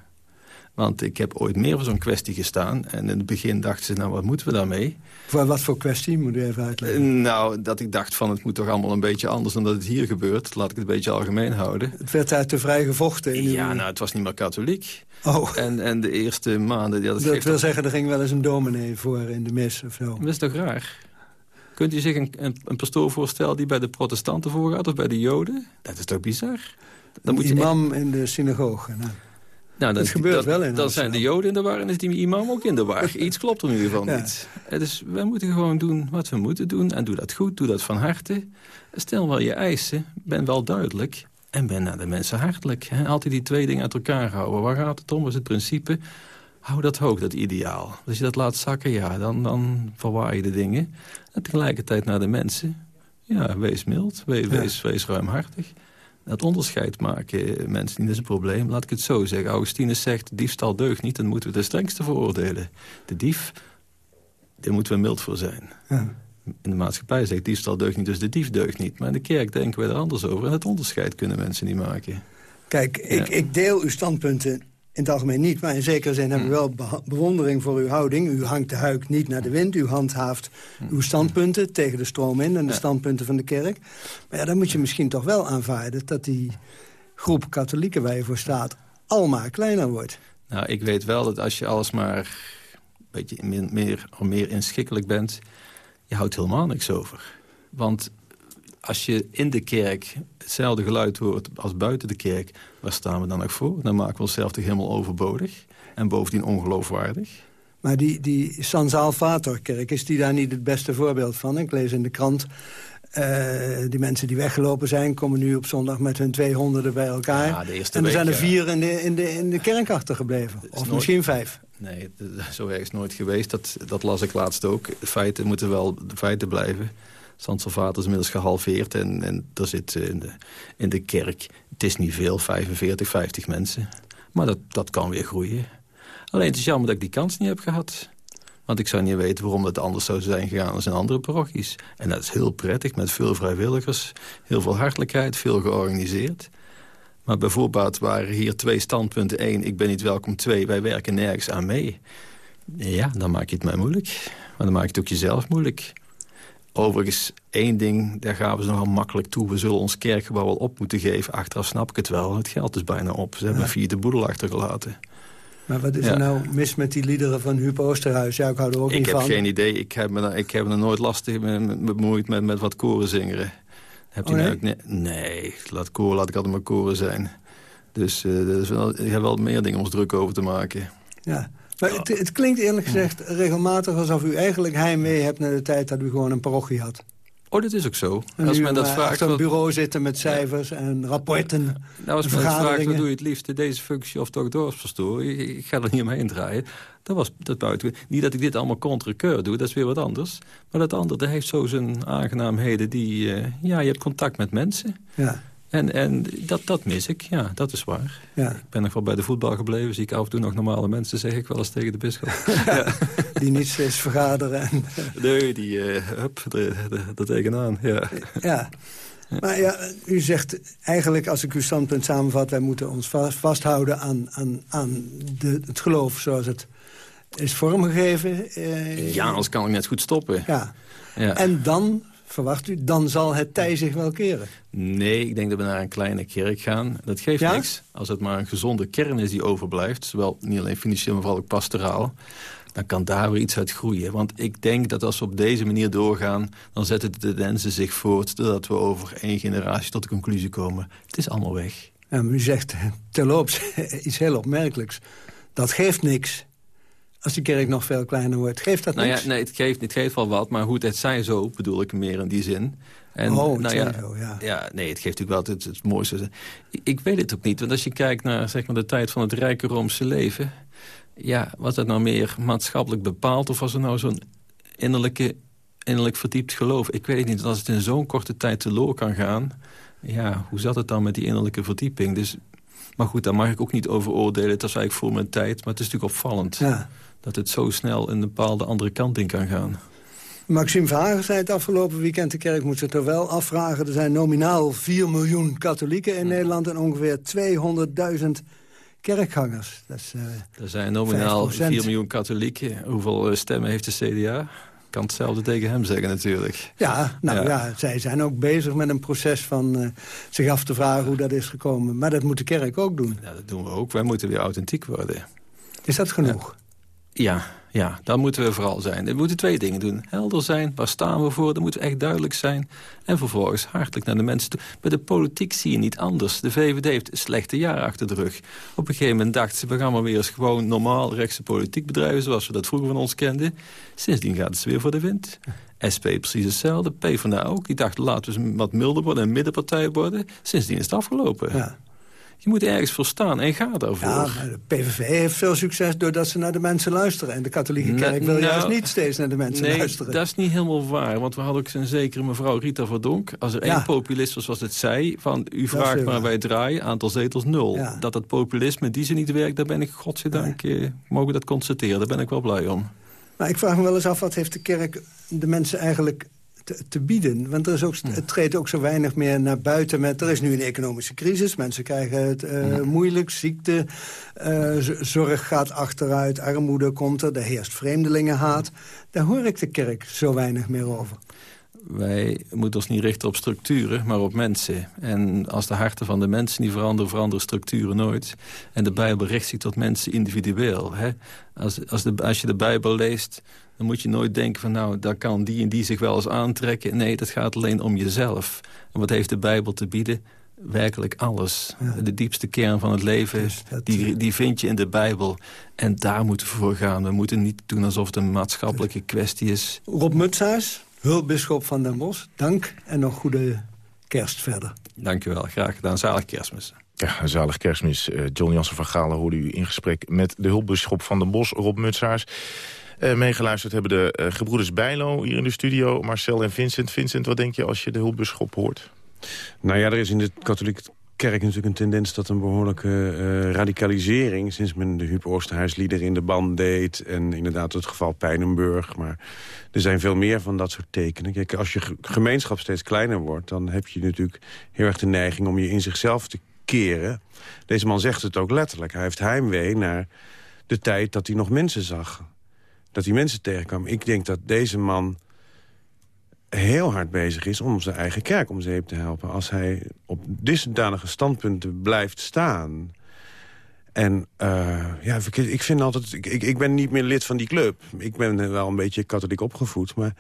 Want ik heb ooit meer voor zo'n kwestie gestaan. En in het begin dachten ze, nou, wat moeten we daarmee? Voor wat voor kwestie, moet u even uitleggen. Nou, dat ik dacht van, het moet toch allemaal een beetje anders dan dat het hier gebeurt. Laat ik het een beetje algemeen houden. Het werd uit te vrij gevochten. In uw- Ja, nou, het was niet meer katholiek. Oh. En, en de eerste maanden... Ja, dat dat wil toch- zeggen, er ging wel eens een dominee voor in de mis of zo. Dat is toch raar? Kunt u zich een, een, een pastoor voorstellen die bij de protestanten voorgaat of bij de joden? Dat is toch bizar? Dan moet je imam in de synagoge. Nou. Nou, dan, Het gebeurt dan, wel in Dan zijn de Joden in de war en is die imam ook in de war. <laughs> Iets klopt er in ieder geval Ja. niet. Dus wij moeten gewoon doen wat we moeten doen. En doe dat goed, doe dat van harte. Stel wel je eisen, ben wel duidelijk. En ben naar de mensen hartelijk. Hè? Altijd die twee dingen uit elkaar houden. Waar gaat het om? Wat is het principe? Hou dat hoog, dat ideaal. Als je dat laat zakken, ja, dan, dan verwaar je de dingen. En tegelijkertijd naar de mensen. Ja, wees mild, wees, wees, wees ruimhartig. Dat onderscheid maken, eh, mensen niet, is een probleem. Laat ik het zo zeggen. Augustinus zegt, diefstal deugt niet, dan moeten we de strengste veroordelen. De dief, daar moeten we mild voor zijn. Ja. In de maatschappij zegt diefstal deugt niet, dus de dief deugt niet. Maar in de kerk denken we er anders over. En het onderscheid kunnen mensen niet maken. Kijk, ik, ik deel uw standpunten in het algemeen niet... maar in zekere zin heb ik wel beha- bewondering voor uw houding. U hangt de huik niet naar de wind. U handhaaft uw standpunten tegen de stroom in... en de standpunten van de kerk. Maar ja, dan moet je misschien toch wel aanvaarden... dat die groep katholieken waar je voor staat... almaar kleiner wordt. Nou, ik weet wel dat als je alles maar een beetje meer, meer, meer inschikkelijk bent... je houdt helemaal niks over. Want als je in de kerk hetzelfde geluid hoort als buiten de kerk... waar staan we dan nog voor? Dan maken we onszelf toch helemaal overbodig. En bovendien ongeloofwaardig. Maar die, die San Salvator-kerk, is die daar niet het beste voorbeeld van? Ik lees in de krant Eh, die mensen die weggelopen zijn... komen nu op zondag met hun 200 bij elkaar. Ja, de eerste en er week, zijn er vier in de, in de, in de kerk achtergebleven. Of nooit- misschien vijf. Nee, zo erg is nooit geweest. Dat, dat las ik laatst ook. De feiten moeten wel de feiten blijven. Zandselvaart is inmiddels gehalveerd. En, en er zit eh, in de, in de kerk, het is niet veel, 45, 50 mensen. Maar dat, dat kan weer groeien. Alleen het is jammer dat ik die kans niet heb gehad. Want ik zou niet weten waarom dat anders zou zijn gegaan als in andere parochies. En dat is heel prettig, met veel vrijwilligers, heel veel hartelijkheid, veel georganiseerd. Maar bijvoorbeeld waren hier twee standpunten. Eén, ik ben niet welkom. Twee, wij werken nergens aan mee. Ja, dan maak je het mij moeilijk. Maar dan maak je het ook jezelf moeilijk. Overigens, één ding, daar gaven ze nogal makkelijk toe. We zullen ons kerkgebouw wel op moeten geven. Achteraf snap ik het wel. Het geld is bijna op. Ze hebben Ja. vier de boedel achtergelaten. Maar wat is Ja. er nou mis met die liederen van Huub Oosterhuis? Ja, ik hou er ook Ik niet heb van. geen idee. Ik heb me, ik heb me er nooit lastig bemoeid met, met wat koren zingeren. Hebt u Oh, nou nee? ook ne- nee, laat koren, laat ik altijd maar koren zijn. Dus eh dat is wel, ik heb wel meer dingen om ons druk over te maken. Ja. Maar het, het klinkt eerlijk gezegd regelmatig alsof u eigenlijk heimwee hebt... naar de tijd dat u gewoon een parochie had. Oh, dat is ook zo. En als men dat maar vraagt... achter een wat- bureau zitten met cijfers en rapporten, Nou, als men vraagt, wat doe je het liefst? Deze functie of toch dorpspastoor? Ik, ik ga er niet omheen draaien. Dat was dat buiten. Niet dat ik dit allemaal contre keur doe, dat is weer wat anders. Maar dat andere, dat heeft zo zijn aangenaamheden. Die, eh, ja, je hebt contact met mensen. Ja. En, en dat, dat mis ik, ja, dat is waar. Ja. Ik ben nog wel bij de voetbal gebleven. Zie ik af en toe nog normale mensen, zeg ik wel eens tegen de bisschop. <laughs> die niet steeds vergaderen. En, nee, die, eh hup, er, er, er tegenaan, ja. ja. Maar ja, u zegt eigenlijk, als ik uw standpunt samenvat... wij moeten ons vast- vasthouden aan, aan, aan de, het geloof zoals het is vormgegeven. eh, Ja, anders kan ik net goed stoppen. Ja. Ja. En dan, verwacht u, dan zal het tij zich wel keren. Nee, ik denk dat we naar een kleine kerk gaan. Dat geeft Ja? niks. Als het maar een gezonde kern is die overblijft... zowel niet alleen financieel, maar vooral ook pastoraal... dan kan daar weer iets uit groeien. Want ik denk dat als we op deze manier doorgaan... dan zetten de tendensen zich voort... doordat we over één generatie tot de conclusie komen... het is allemaal weg. Maar u zegt <laughs> terloops <laughs> iets heel opmerkelijks. Dat geeft niks. Als die kerk nog veel kleiner wordt, geeft dat Nou niks? ja, nee, het geeft, het geeft wel wat, maar hoe het zij zo, bedoel ik meer in die zin. En, Oh, het nou ja, zo, ja. nee, het geeft natuurlijk wel het, het mooiste. Ik, ik weet het ook niet, want als je kijkt naar zeg maar, de tijd van het rijke Roomse leven... ja, was dat nou meer maatschappelijk bepaald... of was er nou zo'n innerlijke, innerlijk verdiept geloof? Ik weet het niet, als het in zo'n korte tijd teloor kan gaan... ja, hoe zat het dan met die innerlijke verdieping? Dus, maar goed, daar mag ik ook niet over oordelen. Het was eigenlijk voor mijn tijd, maar het is natuurlijk opvallend... Ja. Dat het zo snel een bepaalde andere kant in kan gaan. Maxime Verhagen zei het afgelopen weekend... de kerk moet zich er wel afvragen. Er zijn nominaal 4 miljoen katholieken in Nederland... en ongeveer 200.000 kerkgangers. Dat is, eh, Er zijn nominaal 5%. 4 miljoen katholieken. Hoeveel eh, stemmen heeft de CDA? Ik kan hetzelfde tegen hem zeggen natuurlijk. ja, nou ja. Ja. zij zijn ook bezig met een proces van eh, zich af te vragen hoe dat is gekomen. Maar dat moet de kerk ook doen. Ja, dat doen we ook. Wij moeten weer authentiek worden. Is dat genoeg? Ja, ja, dan moeten we vooral zijn. We moeten twee dingen doen. Helder zijn, waar staan we voor? Dan moeten we echt duidelijk zijn. En vervolgens hartelijk naar de mensen toe. Bij de politiek zie je niet anders. De VVD heeft een slechte jaar achter de rug. Op een gegeven moment dachten ze... we gaan maar weer eens gewoon normaal rechtse politiek bedrijven... zoals we dat vroeger van ons kenden. Sindsdien gaat het weer voor de wind. SP precies hetzelfde. PvdA ook. Die dachten laten we wat milder worden... en middenpartij worden. Sindsdien is het afgelopen. Ja. Je moet ergens voor staan en ga daarvoor. Ja, de PVV heeft veel succes doordat ze naar de mensen luisteren. En de katholieke kerk wil nou, juist niet steeds naar de mensen nee, luisteren. dat is niet helemaal waar. Want we hadden ook een zekere mevrouw Rita Verdonk. Als er Ja. één populist was, was het zij. Van, u vraagt maar, waar. wij draaien. Aantal zetels nul. Ja. Dat het populisme die ze niet werkt, daar ben ik godzijdank... Eh, mogen we dat constateren. Daar ben ik wel blij om. Maar ik vraag me wel eens af, wat heeft de kerk de mensen eigenlijk te, te bieden? Want er is ook, het treedt ook zo weinig meer naar buiten. Met, er is nu een economische crisis, mensen krijgen het eh, moeilijk, ziekte, eh, zorg gaat achteruit, armoede komt er, er heerst vreemdelingenhaat. Daar hoor ik de kerk zo weinig meer over. Wij moeten ons niet richten op structuren, maar op mensen. En als de harten van de mensen niet veranderen, veranderen structuren nooit. En de Bijbel richt zich tot mensen individueel. Hè? Als, als, de, als je de Bijbel leest, dan moet je nooit denken van... nou, daar kan die en die zich wel eens aantrekken. Nee, dat gaat alleen om jezelf. En wat heeft de Bijbel te bieden? Werkelijk alles. De diepste kern van het leven, die, die vind je in de Bijbel. En daar moeten we voor gaan. We moeten niet doen alsof het een maatschappelijke kwestie is. Rob Mutshuis, Hulpbisschop van Den Bosch, dank en nog goede kerst verder. Dank u wel, graag gedaan. Zalig kerstmis. Ja, een zalig kerstmis. Uh, John Jansen van Galen hoorde u in gesprek met de hulpbisschop van Den Bosch, Rob Mutsaars. Uh, meegeluisterd hebben de uh, gebroeders Bijlo hier in de studio, Marcel en Vincent. Vincent, wat denk je als je de hulpbisschop hoort? Nou ja, er is in de katholieke kerk natuurlijk een tendens dat een behoorlijke uh, radicalisering... sinds men de Huub Oosterhuislieder in de band deed... en inderdaad het geval Pijnenburg. Maar er zijn veel meer van dat soort tekenen. Kijk, als je gemeenschap steeds kleiner wordt... dan heb je natuurlijk heel erg de neiging om je in zichzelf te keren. Deze man zegt het ook letterlijk. Hij heeft heimwee naar de tijd dat hij nog mensen zag. Dat hij mensen tegenkwam. Ik denk dat deze man heel hard bezig is om zijn eigen kerk om zeep te helpen. Als hij op dusdanige standpunten blijft staan... En uh, ja, ik vind altijd... Ik, ik ben niet meer lid van die club. Ik ben wel een beetje katholiek opgevoed, maar...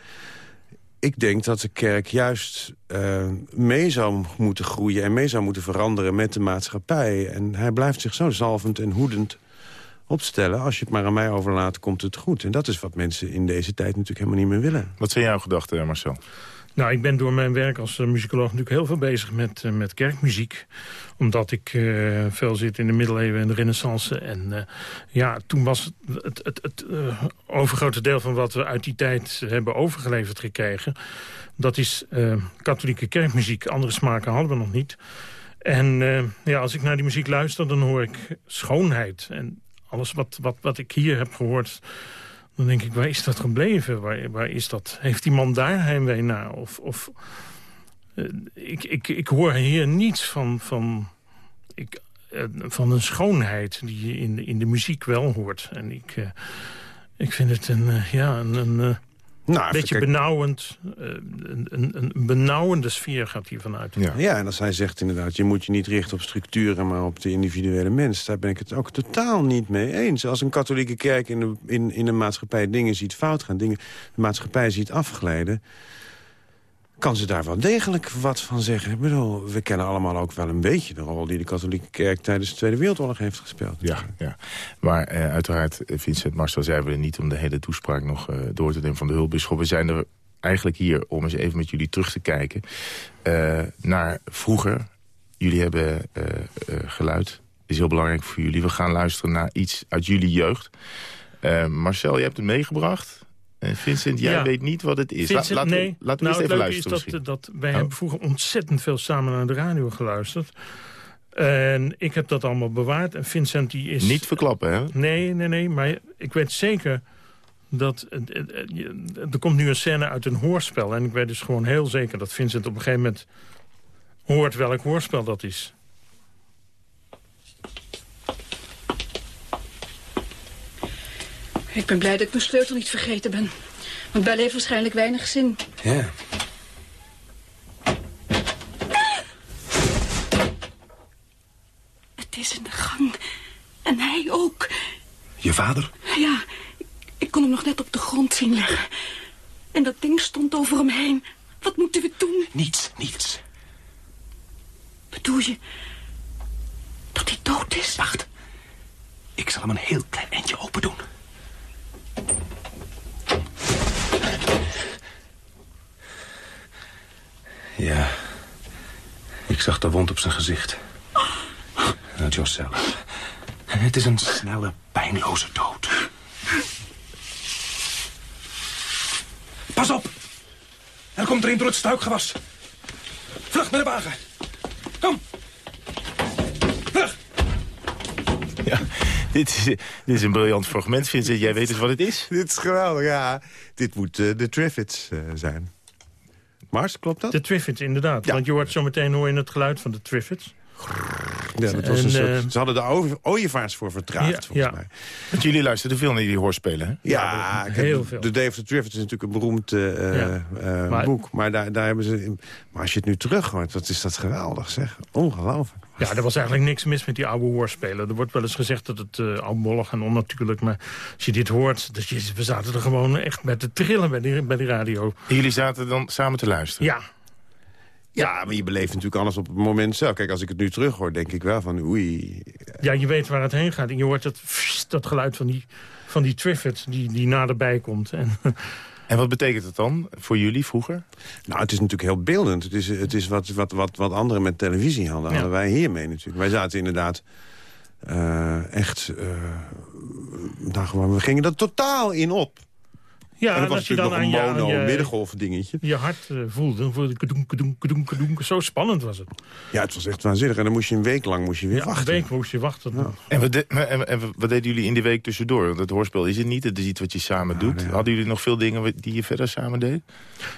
Ik denk dat de kerk juist uh, mee zou moeten groeien... en mee zou moeten veranderen met de maatschappij. En hij blijft zich zo zalvend en hoedend opstellen. Als je het maar aan mij overlaat, komt het goed. En dat is wat mensen in deze tijd natuurlijk helemaal niet meer willen. Wat zijn jouw gedachten, Marcel? Nou, ik ben door mijn werk als uh, muzikoloog natuurlijk heel veel bezig met, uh, met kerkmuziek. Omdat ik uh, veel zit in de middeleeuwen en de renaissance. En ja, toen was het, het, het overgrote deel van wat we uit die tijd hebben overgeleverd gekregen... dat is katholieke kerkmuziek. Andere smaken hadden we nog niet. En ja, als ik naar die muziek luister, dan hoor ik schoonheid. En alles wat, wat, wat ik hier heb gehoord... dan denk ik, waar is dat gebleven? Waar, waar is dat? Heeft die man daar heimwee naar? Of, of, uh, ik, ik, ik hoor hier niets van, van, ik, uh, van een schoonheid... die je in, in de muziek wel hoort. En ik, uh, ik vind het een, ja, een, een nou, beetje benauwend. een, een, een, benauwende sfeer gaat hier vanuit. Ja. ja, en als hij zegt inderdaad... je moet je niet richten op structuren, maar op de individuele mens... daar ben ik het ook totaal niet mee eens. Als een katholieke kerk in de, in, in de maatschappij dingen ziet fout gaan... Dingen, de maatschappij ziet afglijden kan ze daar wel degelijk wat van zeggen. Ik bedoel, we kennen allemaal ook wel een beetje de rol... die de katholieke kerk tijdens de Tweede Wereldoorlog heeft gespeeld. Ja, ja. maar eh, uiteraard, Vincent Marcel, zijn we er niet... om de hele toespraak nog uh, door te nemen van de hulpbisschop. We zijn er eigenlijk hier om eens even met jullie terug te kijken... Uh, naar vroeger. Jullie hebben geluid. is heel belangrijk voor jullie. We gaan luisteren naar iets uit jullie jeugd. Marcel, je hebt het meegebracht... Uh, Vincent, jij Ja. weet niet wat het is. Vincent, La- laten nee. we, laten we nou, eens even het leuke luisteren is dat, misschien. dat wij Oh. hebben vroeger ontzettend veel samen naar de radio geluisterd. En ik heb dat allemaal bewaard. En Vincent die is... Niet verklappen, hè? Nee, nee, nee. Maar ik weet zeker dat... je- Er komt nu een scène uit een hoorspel. En ik weet dus gewoon heel zeker dat Vincent op een gegeven moment... hoort welk hoorspel dat is. Ik ben blij dat ik mijn sleutel niet vergeten ben. Want bellen heeft waarschijnlijk weinig zin. Ja. Het is in de gang. En hij ook. Je vader? Ja, ik kon hem nog net op de grond zien liggen. En dat ding stond over hem heen. Wat moeten we doen? Niets, niets. Bedoel je dat hij dood is? Wacht. Ik zal hem een heel klein eindje open doen. Ja. Ik zag de wond op zijn gezicht. Nou, Jos zelf. Het is een snelle, pijnloze dood. Pas op! Er komt er een door het struikgewas. Vlucht naar de wagen. Dit, is, dit is een briljant fragment, Vincent. Jij weet dus wat het is? Dit is geweldig, ja. Dit moet eh, de Triffids eh, zijn. Mars, klopt dat? De Triffids, inderdaad. Want je hoort zo meteen hoor je het geluid van de Triffids. Ja, dat was een En, soort, eh, ze hadden de ooie- ooievaars voor vertraagd, Ja, volgens ja. mij. Want jullie luisterden veel naar die hoorspelen, hè? Ja, ik heb heel de- veel. De Dave the Triffids is natuurlijk een beroemd Ja. Maar- boek. Maar daar, daar hebben ze... in- Maar als je het nu terug hoort, wat is dat geweldig, zeg. Ongelooflijk. Ja, er was eigenlijk niks mis met die oude hoorspelen. Er wordt wel eens gezegd dat het uh, oudbollig en onnatuurlijk... maar als je dit hoort, dat je, we zaten er gewoon echt met te trillen bij die, bij die radio. En jullie zaten dan samen te luisteren? Ja, Ja, maar je beleeft natuurlijk alles op het moment zelf. Kijk, als ik het nu terug hoor, denk ik wel van oei. ja, je weet waar het heen gaat. En je hoort dat, dat geluid van die, van die Triffids die, die naderbij komt. En <laughs> En wat betekent het dan voor jullie vroeger? Nou, het is natuurlijk heel beeldend. Het is, het is wat, wat, wat, wat anderen met televisie hadden. Hadden wij hiermee natuurlijk. Wij zaten inderdaad eh, echt... eh gewoon, we gingen er totaal in op. Ja, en dat was als je natuurlijk dan nog aan een mono je- middengolf dingetje. Je hart eh, voelde, dan voelde kadoen, kadoen, kadoen, kadoen. Zo spannend was het. Ja, het was echt waanzinnig. En dan moest je een week lang moest je weer Ja, wachten. een week moest je wachten. En wat, de- en, en wat deden jullie in die week tussendoor? Want het hoorspel is het niet, het is iets wat je samen doet. Hadden jullie nog veel dingen die je verder samen deed?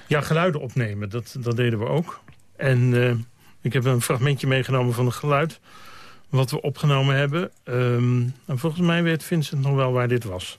Ja, geluiden opnemen, dat, dat deden we ook. En eh, ik heb een fragmentje meegenomen van het geluid... wat we opgenomen hebben. Ehm, en volgens mij weet Vincent nog wel waar dit was.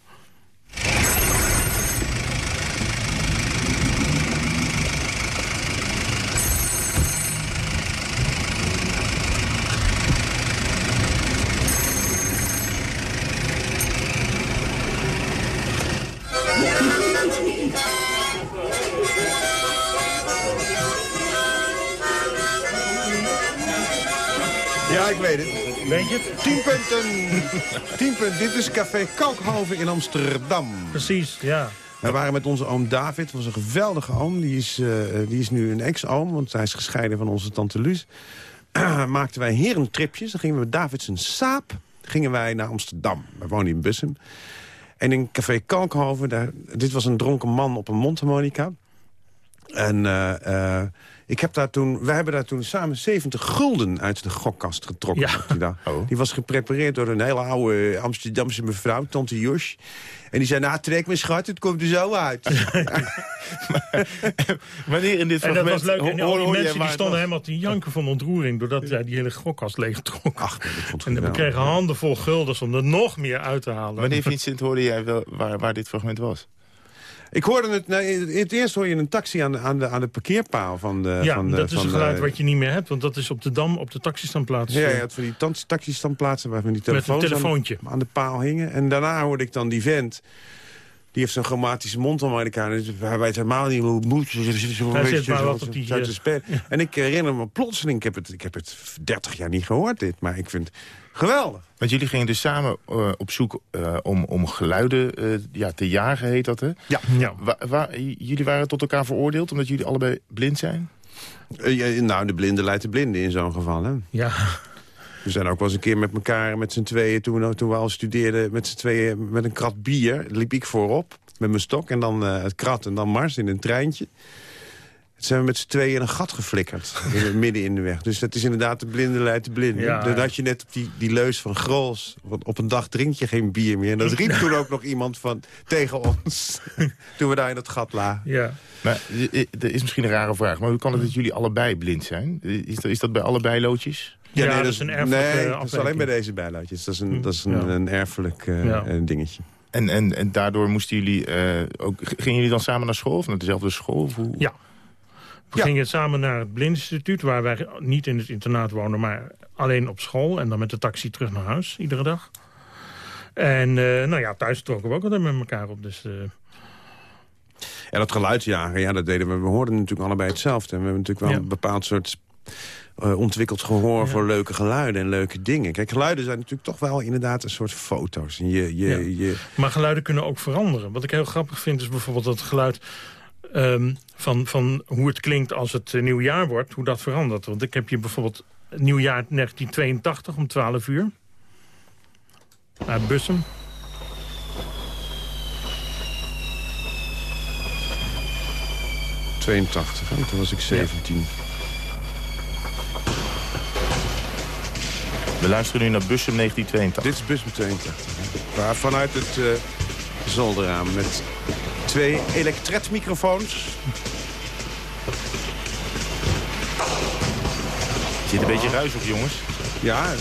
Weet je het? 10 punten. 10 punten. Dit is Café Kalkhoven in Amsterdam. Precies, ja. We waren met onze oom David. Dat was een geweldige oom. Die is, eh, die is nu een ex-oom, want hij is gescheiden van onze tante Luus. <clears throat> Maakten wij herentripjes. Dan gingen we met David zijn saap gingen wij naar Amsterdam. We woonden in Bussum. En in Café Kalkhoven, daar, dit was een dronken man op een mondharmonica. En eh, eh, ik heb daar toen, wij hebben daar toen samen 70 gulden uit de gokkast getrokken. Ja. Die, dag. die was geprepareerd door een hele oude Amsterdamse mevrouw, tante Jos. En die zei, nou trek me schat, het komt er zo uit. <laughs> Wanneer in dit En dat was fragment leuk. En al die mensen die stonden was? helemaal te janken van ontroering... doordat hij die hele gokkast leegtrok. Ach, dat vond ik en we kregen handen vol guldens om er nog meer uit te halen. Wanneer, Vincent, hoorde jij wel waar, waar dit fragment was? Ik hoorde het, nou, het eerst hoor je een taxi aan de, aan de, aan de parkeerpaal van de... ja, van de, dat is van een de- geluid wat je niet meer hebt. Want dat is op de Dam, op de taxistandplaats. Ja, je had van die tax- taxistandplaatsen waarvan die Met een telefoons telefoontje. Aan, aan de paal hingen. En daarna hoorde ik dan die vent... Die heeft zo'n grammatische mond om elkaar. Dus hij weet helemaal niet hoe het moet. Hij zit maar wat op die, eh, spelen. En ik herinner me plotseling... Ik heb, het, ik heb het 30 jaar niet gehoord, dit. Maar ik vind het geweldig. Want jullie gingen dus samen eh, op zoek eh, om, om geluiden eh, ja, te jagen, heet dat, hè? Ja. ja. Wa- wa- jullie waren tot elkaar veroordeeld omdat jullie allebei blind zijn? Eh, ja, nou, de blinde leidt de blinde in zo'n geval, hè? Ja. We zijn ook wel eens een keer met elkaar, met z'n tweeën... Toen, we- toen we al studeerden, met z'n tweeën met een krat bier... liep ik voorop met mijn stok en dan eh, het krat en dan Mars in een treintje. Het zijn we met z'n tweeën in een gat geflikkerd, in, midden in de weg. Dus dat is inderdaad de blinde leidt de blinde. Ja, Dan ja. had je net op die, die leus van Grols... want op een dag drink je geen bier meer. En dat riep toen ook nog iemand van, tegen ons, <laughs> toen we daar in het gat lagen. Ja. Maar eh, eh, er is misschien een rare vraag, maar hoe kan het dat jullie allebei blind zijn? Is dat, is dat bij allebei loodjes? Ja, Ja, nee, dat is een erfelijke Nee, dat is alleen bij deze bijluidjes. Dat is een, dat is een, Ja. een erfelijk eh, Ja. dingetje. En, en, en daardoor moesten jullie eh, ook... Gingen jullie dan samen naar school of naar dezelfde school? Of hoe? Ja. We gingen samen naar het Blindeninstituut... waar wij niet in het internaat wonen, maar alleen op school. En dan met de taxi terug naar huis, iedere dag. En eh, nou ja, thuis trokken we ook altijd met elkaar op. Dus, eh, En dat geluidsjagen, ja, dat deden we. We hoorden natuurlijk allebei hetzelfde. En we hebben natuurlijk wel Ja. een bepaald soort eh, ontwikkeld gehoor voor leuke geluiden en leuke dingen. Kijk, geluiden zijn natuurlijk toch wel inderdaad een soort foto's. Je, je, Ja. je, Maar geluiden kunnen ook veranderen. Wat ik heel grappig vind is bijvoorbeeld dat het geluid... ehm, van, van hoe het klinkt als het eh, nieuwjaar wordt, hoe dat verandert. Want ik heb hier bijvoorbeeld nieuwjaar 1982 om 12 uur. Uit Bussum. ...82, hè? toen was ik 17. We luisteren nu naar Bussum 1982. Dit is Bussum 82. hè. Waar vanuit het eh zolderraam met twee elektretmicrofoons. Er zit een beetje ruis op, jongens. Ja, <laughs>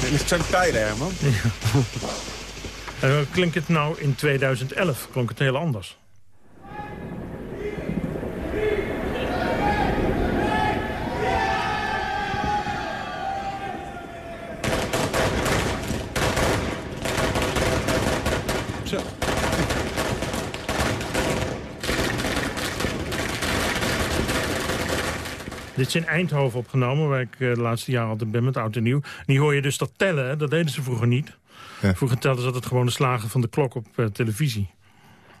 het zijn tijden, Herman. <laughs> En hoe klinkt het nou in 2011? Klonk het heel anders. Dit is in Eindhoven opgenomen, waar ik eh, de laatste jaren altijd ben met oud en nieuw. En hier hoor je dus dat tellen, hè, dat deden ze vroeger niet. Vroeger telden ze altijd gewoon de slagen van de klok op eh, televisie.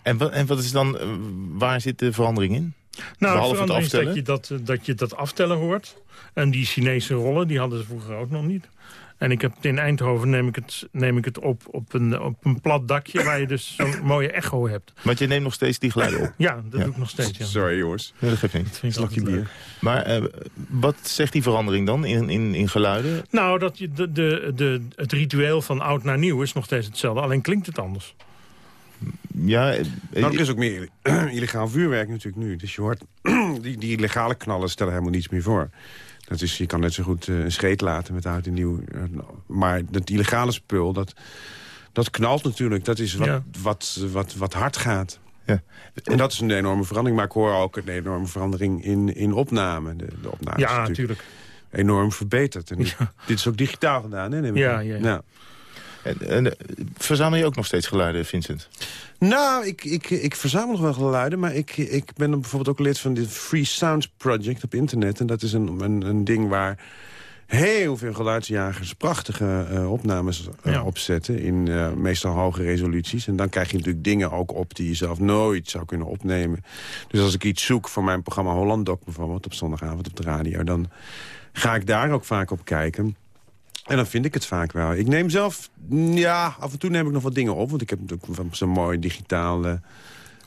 En, wat, en wat is dan, eh, waar zit de verandering in? Nou, het verandering is dat je dat, dat je dat aftellen hoort. En die Chinese rollen, die hadden ze vroeger ook nog niet. En ik heb het in Eindhoven neem ik het, neem ik het op op een, op een plat dakje... waar je dus zo'n <laughs> mooie echo hebt. Want je neemt nog steeds die geluiden op. Ja, dat doe ik nog steeds, ja. Sorry, jongens. Nee, dat geeft niet. vind ik Slokje altijd bier. Maar eh, wat zegt die verandering dan in, in, in geluiden? Nou, dat je de, de, de, het ritueel van oud naar nieuw is nog steeds hetzelfde. Alleen klinkt het anders. Ja, eh, Nou, er is ook meer <clears throat> illegaal vuurwerk natuurlijk nu. Dus je hoort, <clears throat> die, die illegale knallen stellen helemaal niets meer voor. Dat is, je kan net zo goed eh, een scheet laten met oud en nieuw. Eh, Maar dat illegale spul, dat, dat knalt natuurlijk. Dat is wat, Ja. wat, wat, wat hard gaat. Ja. En dat is een enorme verandering. Maar ik hoor ook een enorme verandering in, in opname. De, de opname is ja, natuurlijk natuurlijk. enorm verbeterd. En dit, dit is ook digitaal gedaan, hè? neem ik Ja, ja, ja. En, en, eh, verzamel je ook nog steeds geluiden, Vincent? Nou, ik, ik, ik verzamel nog wel geluiden, maar ik, ik ben bijvoorbeeld ook lid van dit Free Sounds Project op internet. En dat is een, een, een ding waar heel veel geluidsjagers prachtige eh, opnames eh, Ja. opzetten. In meestal hoge resoluties. En dan krijg je natuurlijk dingen ook op die je zelf nooit zou kunnen opnemen. Dus als ik iets zoek voor mijn programma Holland Doc bijvoorbeeld op zondagavond op de radio... dan ga ik daar ook vaak op kijken. En dan vind ik het vaak wel. Ik neem zelf, ja, af en toe neem ik nog wat dingen op. Want ik heb natuurlijk zo'n mooi digitaal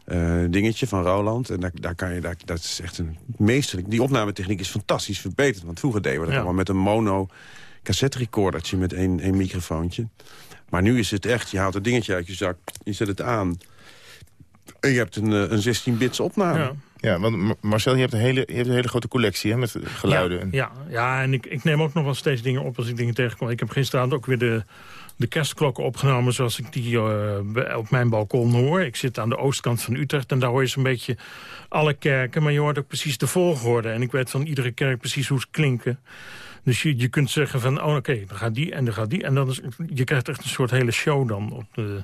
eh, dingetje van Roland. En daar, daar kan je, daar, dat is echt een meesterlijk. Die opnametechniek is fantastisch verbeterd. Want vroeger deden we dat Ja. allemaal met een mono cassette recordertje met één, één microfoontje. Maar nu is het echt, je haalt het dingetje uit je zak, je zet het aan. En je hebt een, eh, een 16-bits opname. Ja. Ja, want Mar- Marcel, je hebt een hele, je hebt een hele grote collectie hè, met geluiden. Ja, En- ja, ja, en ik, ik neem ook nog wel steeds dingen op als ik dingen tegenkom. Ik heb gisteravond ook weer de, de kerstklokken opgenomen... zoals ik die eh, op mijn balkon hoor. Ik zit aan de oostkant van Utrecht en daar hoor je zo'n beetje alle kerken... maar je hoort ook precies de volgorde. En ik weet van iedere kerk precies hoe ze klinken. Dus je, je kunt zeggen van, oh oké, dan gaat die en dan gaat die. En dan is, je krijgt echt een soort hele show dan op, de,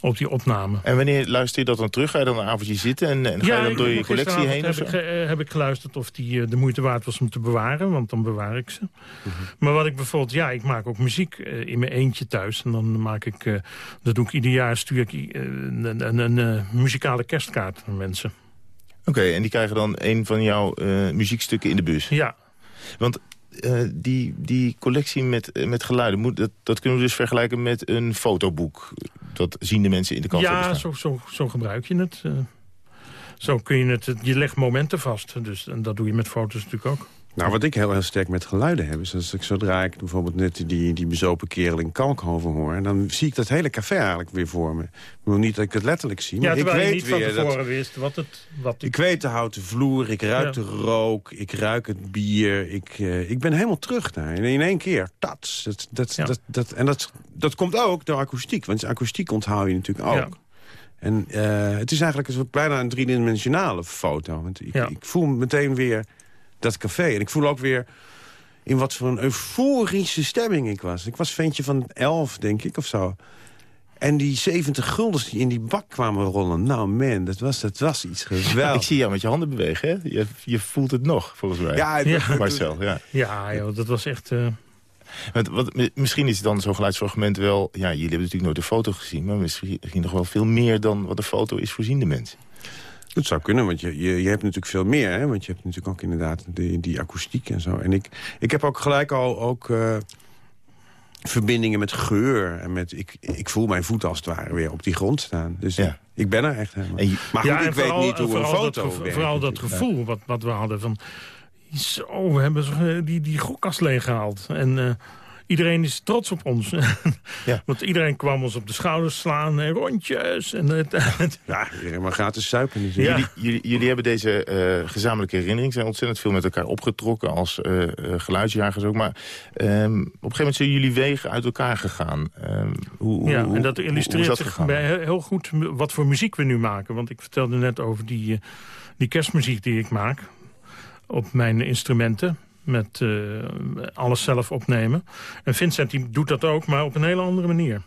op die opname. En wanneer luister je dat dan terug? Ga je dan een avondje zitten en, en ga je dan door je collectie heen? Heb ik, eh, heb ik geluisterd of die eh, de moeite waard was om te bewaren, want dan bewaar ik ze. Mhm. Maar wat ik bijvoorbeeld, ja, ik maak ook muziek eh, in mijn eentje thuis. En dan maak ik, dat doe ik ieder jaar, stuur ik een, een, een, muzikale kerstkaart aan mensen. Oké, en die krijgen dan een van jouw muziekstukken in de bus? Ja. Want eh, die, die collectie met, eh, met geluiden, moet, dat, dat kunnen we dus vergelijken met een fotoboek. Dat zien de mensen in de kant Ja, zo, zo, zo gebruik je het. eh. zo kun je het, je legt momenten vast. Dus, en dat doe je met foto's natuurlijk ook. Nou, wat ik heel, heel sterk met geluiden heb... is als ik zodra ik bijvoorbeeld net die, die bezopen kerel in Kalkhoven hoor... dan zie ik dat hele café eigenlijk weer voor me. Ik wil niet dat ik het letterlijk zie, maar Ja, ik terwijl je weet niet van weer tevoren dat... wist wat het... Wat Ik weet de houten vloer, ik ruik Ja. de rook, ik ruik het bier. Ik, eh, ik ben helemaal terug daar. En in één keer, tats. Dat, dat, dat, dat, en dat, dat komt ook door akoestiek. Want akoestiek onthoud je natuurlijk ook. En eh, het is eigenlijk een soort bijna een driedimensionale foto. Want ik, ik voel meteen weer dat café. En ik voel ook weer in wat voor een euforische stemming ik was. Ik was ventje van elf, denk ik, of zo. En die 70 guldens die in die bak kwamen rollen. Nou man, dat was, dat was iets geweldigs. <laughs> Ik zie jou met je handen bewegen, hè? Je, je voelt het nog, volgens mij. Ja, het- Marcel, ja. Ja, joh, dat was echt... eh, wat, mi- misschien is het dan zo'n geluidsfragment wel... Ja, jullie hebben natuurlijk nooit de foto gezien... maar misschien, nog wel veel meer dan wat een foto is voor ziende mensen. Dat zou kunnen, want je, je, je hebt natuurlijk veel meer. Hè? Want je hebt natuurlijk ook inderdaad die, die akoestiek en zo. En ik, ik heb ook gelijk al ook, eh, verbindingen met geur. En met, ik, ik voel mijn voeten als het ware weer op die grond staan. Dus ik ben er echt helemaal. maar goed, ja, ik weet vooral- niet hoe een vooral foto dat, werkt. Vooral dat gevoel wat, wat we hadden van... Zo, we hebben zo- die, die gokkast leeggehaald. En eh, iedereen is trots op ons. <laughs> Want iedereen kwam ons op de schouders slaan en rondjes. En het, ja, iedereen maar gratis suipen natuurlijk. Jullie, jullie, jullie hebben deze eh, gezamenlijke herinnering... zijn ontzettend veel met elkaar opgetrokken als eh, eh, geluidsjagers ook. Maar ehm, op een gegeven moment zijn jullie wegen uit elkaar gegaan. Ehm, hoe, ja, hoe- en dat hoe- hoe illustreert dat zich bij heel, goed wat voor muziek we nu maken. Want ik vertelde net over die, die kerstmuziek die ik maak. Op mijn instrumenten. Met eh, alles zelf opnemen. En Vincent die doet dat ook, maar op een hele andere manier.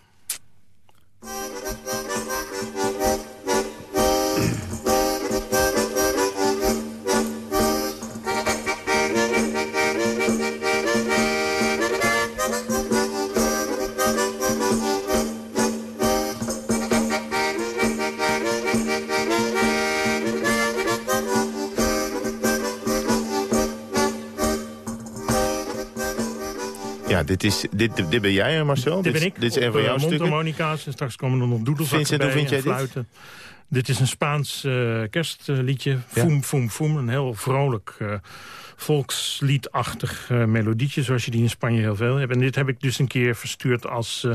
Ja, dit, is, dit, dit ben jij, Marcel? Dit ben ik. Dit is een van op, jouw eh, stukken. mondharmonica's en straks komen er nog doedelzakken Vincent, bij hoe vind jij en dit? fluiten. Dit is een Spaans eh, kerstliedje. Foem, foem, foem. Een heel vrolijk eh, volksliedachtig eh, melodietje... zoals je die in Spanje heel veel hebt. En dit heb ik dus een keer verstuurd als... eh,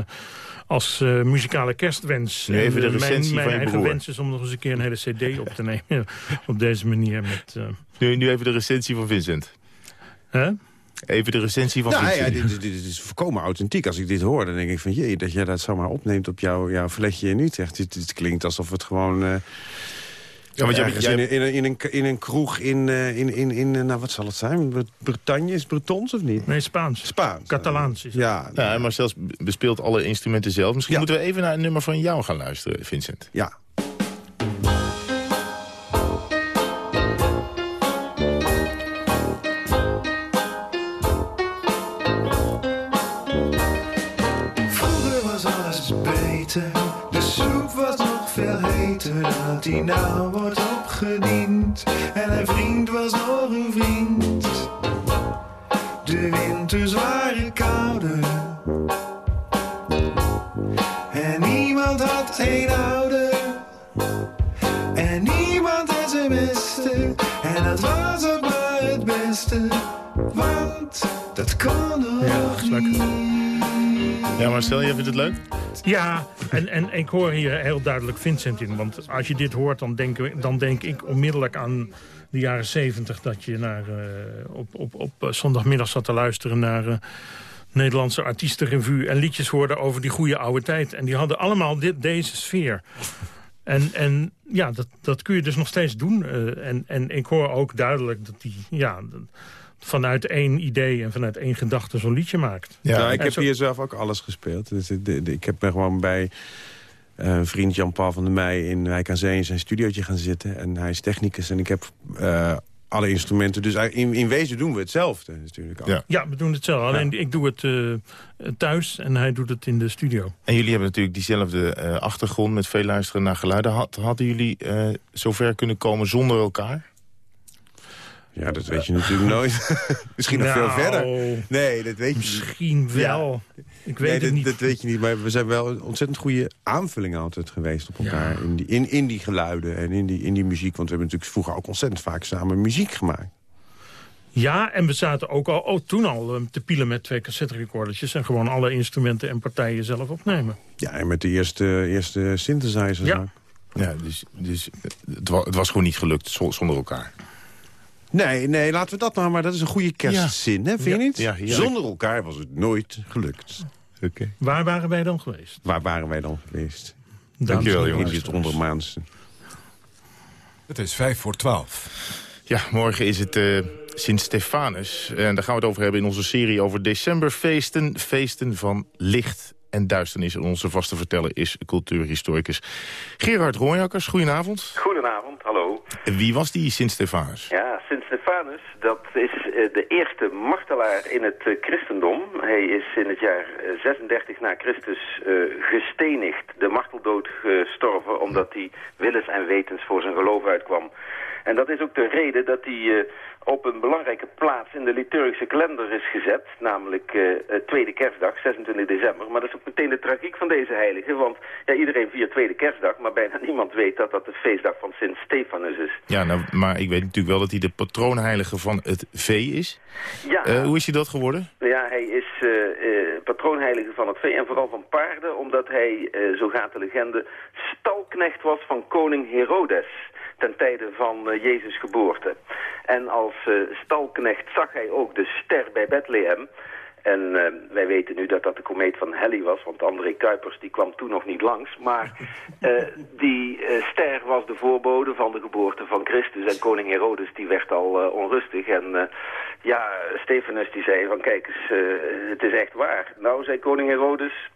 als eh, muzikale kerstwens. Nu even En, de eh, recensie mijn, mijn eigen wens is om nog eens een keer een hele cd op te nemen. <laughs> op deze manier. Met, eh, Nu, nu even de recensie van Vincent. Hè? Even de recensie van Nou ja, dit, is- dit is volkomen authentiek. Als ik dit hoor, dan denk ik van... jee, dat jij dat zomaar opneemt op jouw, jouw vletje in Utrecht. Dit, dit klinkt alsof het gewoon... eh Ja, want jij- jij- in, een- in, een- in, een, in een kroeg in, eh, in, in, in, eh, nou wat zal het zijn? Bre- Bretagne, is Bretons of niet? Nee, Spaans. Spaans. Catalaans is. Ja, Ja, maar zelfs bespeelt alle instrumenten zelf. Misschien moeten we even naar een nummer van jou gaan luisteren, Vincent. ja. Dan die nou wordt opgediend. En een vriend was nog een vriend. De winters waren kouder. En niemand had een ouder. En niemand had zijn beste. En dat was ook maar het beste. Want dat kon nog niet. Ja, Marcel, jij vindt het leuk? Ja, en, en ik hoor hier heel duidelijk Vincent in. Want als je dit hoort, dan denk, dan denk ik onmiddellijk aan de jaren zeventig... dat je naar, eh, op, op, op eh, zondagmiddag zat te luisteren naar... eh, Nederlandse artiestenrevue en liedjes hoorde over die goede oude tijd. En die hadden allemaal dit, deze sfeer. En, en ja, dat, dat kun je dus nog steeds doen. En, en ik hoor ook duidelijk dat die ja, vanuit één idee en vanuit één gedachte zo'n liedje maakt. Ja, ik En heb zo- hier zelf ook alles gespeeld. Dus, de- de- ik heb me gewoon bij eh, een vriend Jan-Paul van der Meij in Wijk aan Zee in zijn studiootje gaan zitten. En hij is technicus en ik heb eh, alle instrumenten. Dus in, in wezen doen we hetzelfde natuurlijk ook. Ja. Ja, we doen het zelf. Alleen ik doe het eh, thuis en hij doet het in de studio. En jullie hebben natuurlijk diezelfde eh, achtergrond met veel luisteren naar geluiden. Had, hadden jullie eh, zover kunnen komen zonder elkaar? Ja, dat weet je natuurlijk nooit. <laughs> Misschien nog veel Nou, verder. Nee, dat weet je niet. Misschien wel. Ik weet nee, het dat, niet. dat weet je niet. Maar we zijn wel een ontzettend goede aanvulling altijd geweest op elkaar. In, die, in, in die geluiden en in die, in die muziek. Want we hebben natuurlijk vroeger ook ontzettend vaak samen muziek gemaakt. Ja, en we zaten ook al oh, toen al eh, te pielen met twee cassette recordertjes... en gewoon alle instrumenten en partijen zelf opnemen. Ja, en met de eerste, eerste synthesizers Ja. Ja, dus, dus het, wa- het was gewoon niet gelukt zo- zonder elkaar. Nee, nee, laten we dat nou maar. Dat is een goede kerstzin, hè? Vind je niet? Ja. Zonder elkaar was het nooit gelukt. Oké. Waar waren wij dan geweest? Waar waren wij dan geweest? Dankjewel, In jongens. het ondermaanse. Het is vijf voor twaalf. Ja, morgen is het eh Sint-Stefanus. En daar gaan we het over hebben in onze serie over decemberfeesten. Feesten van licht en duisternis. En onze vaste verteller is cultuurhistoricus Gerard Rooijakkers. Goedenavond. Goedenavond. Wie was die Sint-Stefanus? Ja, Sint Stefanus, dat is eh, de eerste martelaar in het eh, christendom. Hij is in het jaar eh, 36 na Christus eh, gestenigd, de marteldood gestorven... omdat hij willens en wetens voor zijn geloof uitkwam. En dat is ook de reden dat hij eh, op een belangrijke plaats in de liturgische kalender is gezet. Namelijk eh, het tweede kerstdag, 26 december. Maar dat is ook meteen de tragiek van deze heilige. Want ja, iedereen viert tweede kerstdag, maar bijna <laughs> niemand weet dat dat de feestdag van Sint Stefanus is. Ja, nou, maar ik weet natuurlijk wel dat hij de patroonheilige van het vee is. Ja. Eh, hoe is hij dat geworden? Ja, hij is eh, eh, patroonheilige van het vee en vooral van paarden, omdat hij, eh, zo gaat de legende, stalknecht was van koning Herodes ten tijde van eh, Jezus' geboorte. En als eh, stalknecht zag hij ook de ster bij Bethlehem. En eh, wij weten nu dat dat de komeet van Halley was, want André Kuipers die kwam toen nog niet langs. Maar <laughs> die ster was de voorbode van de geboorte van Christus. En koning Herodes die werd al onrustig. En ja, Stefanus die zei van kijk eens, het is echt waar. Nou, zei koning Herodes,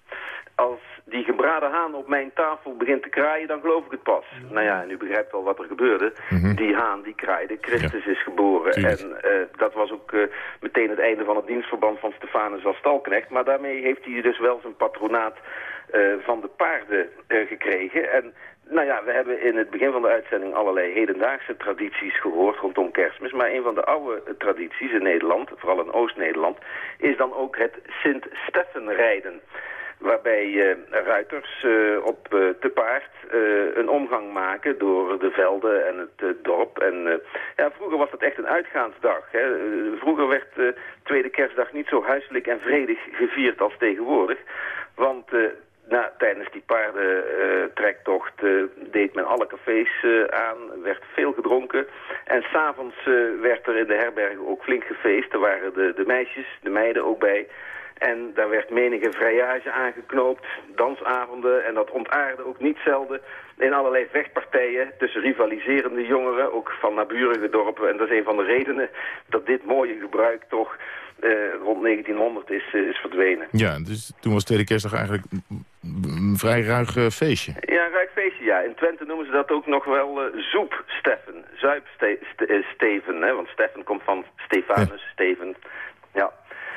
als die gebraden haan op mijn tafel begint te kraaien, dan geloof ik het pas. Nou ja, en u begrijpt al wat er gebeurde. Die haan die kraaide, Christus is geboren. tuurlijk. En eh, dat was ook eh, meteen het einde van het dienstverband van Stefanus als stalknecht. Maar daarmee heeft hij dus wel zijn patronaat van de paarden gekregen. En nou ja, we hebben in het begin van de uitzending allerlei hedendaagse tradities gehoord rondom kerstmis. Maar een van de oude tradities in Nederland, vooral in Oost-Nederland, is dan ook het Sint-Steffen-rijden waarbij uh, ruiters uh, op uh, te paard een omgang maken door de velden en het dorp. En ja, vroeger was dat echt een uitgaansdag. Hè. vroeger werd tweede kerstdag niet zo huiselijk en vredig gevierd als tegenwoordig. Want tijdens die paardentrektocht deed men alle cafés aan, werd veel gedronken. En s'avonds werd er in de herbergen ook flink gefeest. Er waren de, de meisjes, de meiden ook bij... En daar werd menige vrijage aangeknoopt, dansavonden. En dat ontaarde ook niet zelden in allerlei vechtpartijen tussen rivaliserende jongeren, ook van naburige dorpen. En dat is een van de redenen dat dit mooie gebruik toch eh, rond 1900 is, eh, is verdwenen. Ja, dus toen was Tweede Kerstdag eigenlijk een vrij ruig uh, feestje. Ja, een ruig feestje, ja. In Twente noemen ze dat ook nog wel uh, zoep-Steffen. Zuip-Steven, hè, want Steffen komt van Stefanus, Steven. Ja.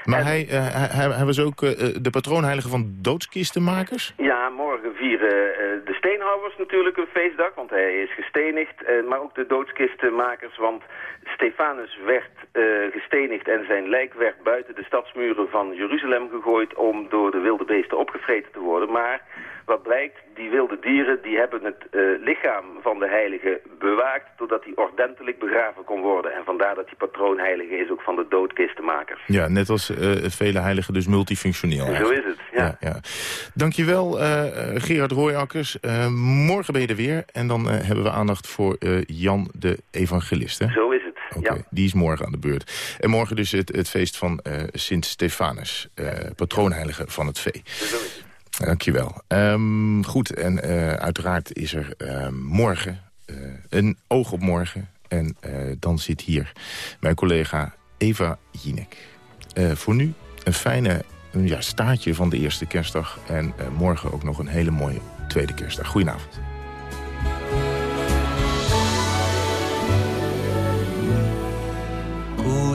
Maar hij, uh, hij, hij, was ook uh, de patroonheilige van doodskistenmakers? Ja, morgen vieren uh, de steenhouwers natuurlijk een feestdag, want hij is gestenigd. maar ook de doodskistenmakers, want Stefanus werd gestenigd en zijn lijk werd buiten de stadsmuren van Jeruzalem gegooid om door de wilde beesten opgevreten te worden. Maar wat blijkt, die wilde dieren die hebben het uh, lichaam van de heilige bewaakt... doordat hij ordentelijk begraven kon worden. En vandaar dat die patroonheilige is ook van de doodkistenmakers. Ja, net als uh, vele heiligen dus multifunctioneel. Zo is het, ja. ja, ja. Dankjewel, uh, Gerard Rooijakkers. morgen ben je er weer en dan hebben we aandacht voor Jan de Evangelist. Hè? Zo is het, okay, ja. Die is morgen aan de beurt. En morgen dus het, het feest van Sint Stefanus, patroonheilige van het vee. Dankjewel. Um, goed, en uh, uiteraard is er uh, morgen uh, een oog op morgen. En dan zit hier mijn collega Eva Jinek. voor nu een fijne ja, staartje van de eerste kerstdag. En morgen ook nog een hele mooie tweede kerstdag. Goedenavond.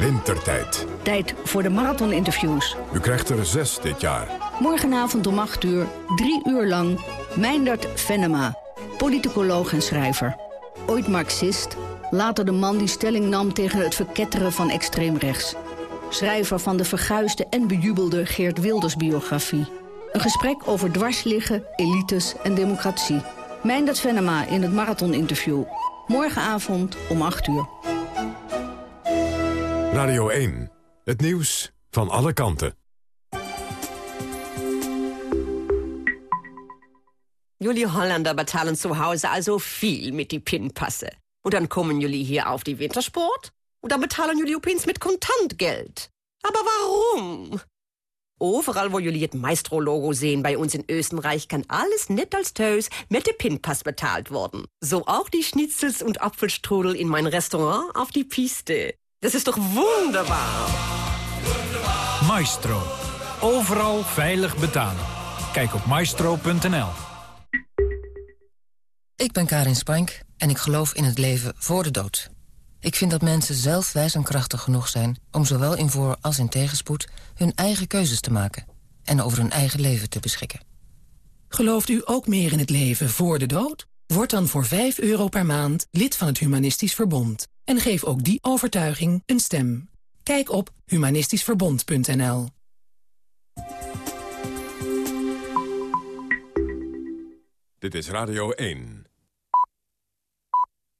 Wintertijd. Tijd voor de marathoninterviews. U krijgt er zes dit jaar. Morgenavond om 8 uur, drie uur lang, Meindert Venema, politicoloog en schrijver. Ooit marxist, later de man die stelling nam tegen het verketteren van extreem rechts. Schrijver van de verguisde en bejubelde Geert Wilders biografie. Een gesprek over dwarsliggen, elites en democratie. Meindert Venema in het marathoninterview. Morgenavond om 8 uur. Radio 1. Het nieuws van alle kanten. Jullie Holländer bezahlen zu Hause also viel mit die PIN-Passe. Und dann kommen Jullie hier auf die Wintersport? Und dann bezahlen Jullie opeens mit Kontantgeld. Aber warum? Overal wo jullie het Maestro-Logo sehen bei uns in Österreich, kann alles net als Tös mit de Pinpass bezahlt worden. So auch die Schnitzels und Apfelstrudel in mein Restaurant auf die Piste. Das ist doch wunderbar. Maestro. Overal veilig betalen. Kijk op maestro.nl. Ik ben Karin Spank en ik geloof in het leven voor de dood. Ik vind dat mensen zelf wijs en krachtig genoeg zijn... om zowel in voor- als in tegenspoed hun eigen keuzes te maken... en over hun eigen leven te beschikken. Gelooft u ook meer in het leven voor de dood? Word dan voor 5 euro per maand lid van het Humanistisch Verbond. En geef ook die overtuiging een stem. Kijk op humanistischverbond.nl Dit is Radio 1.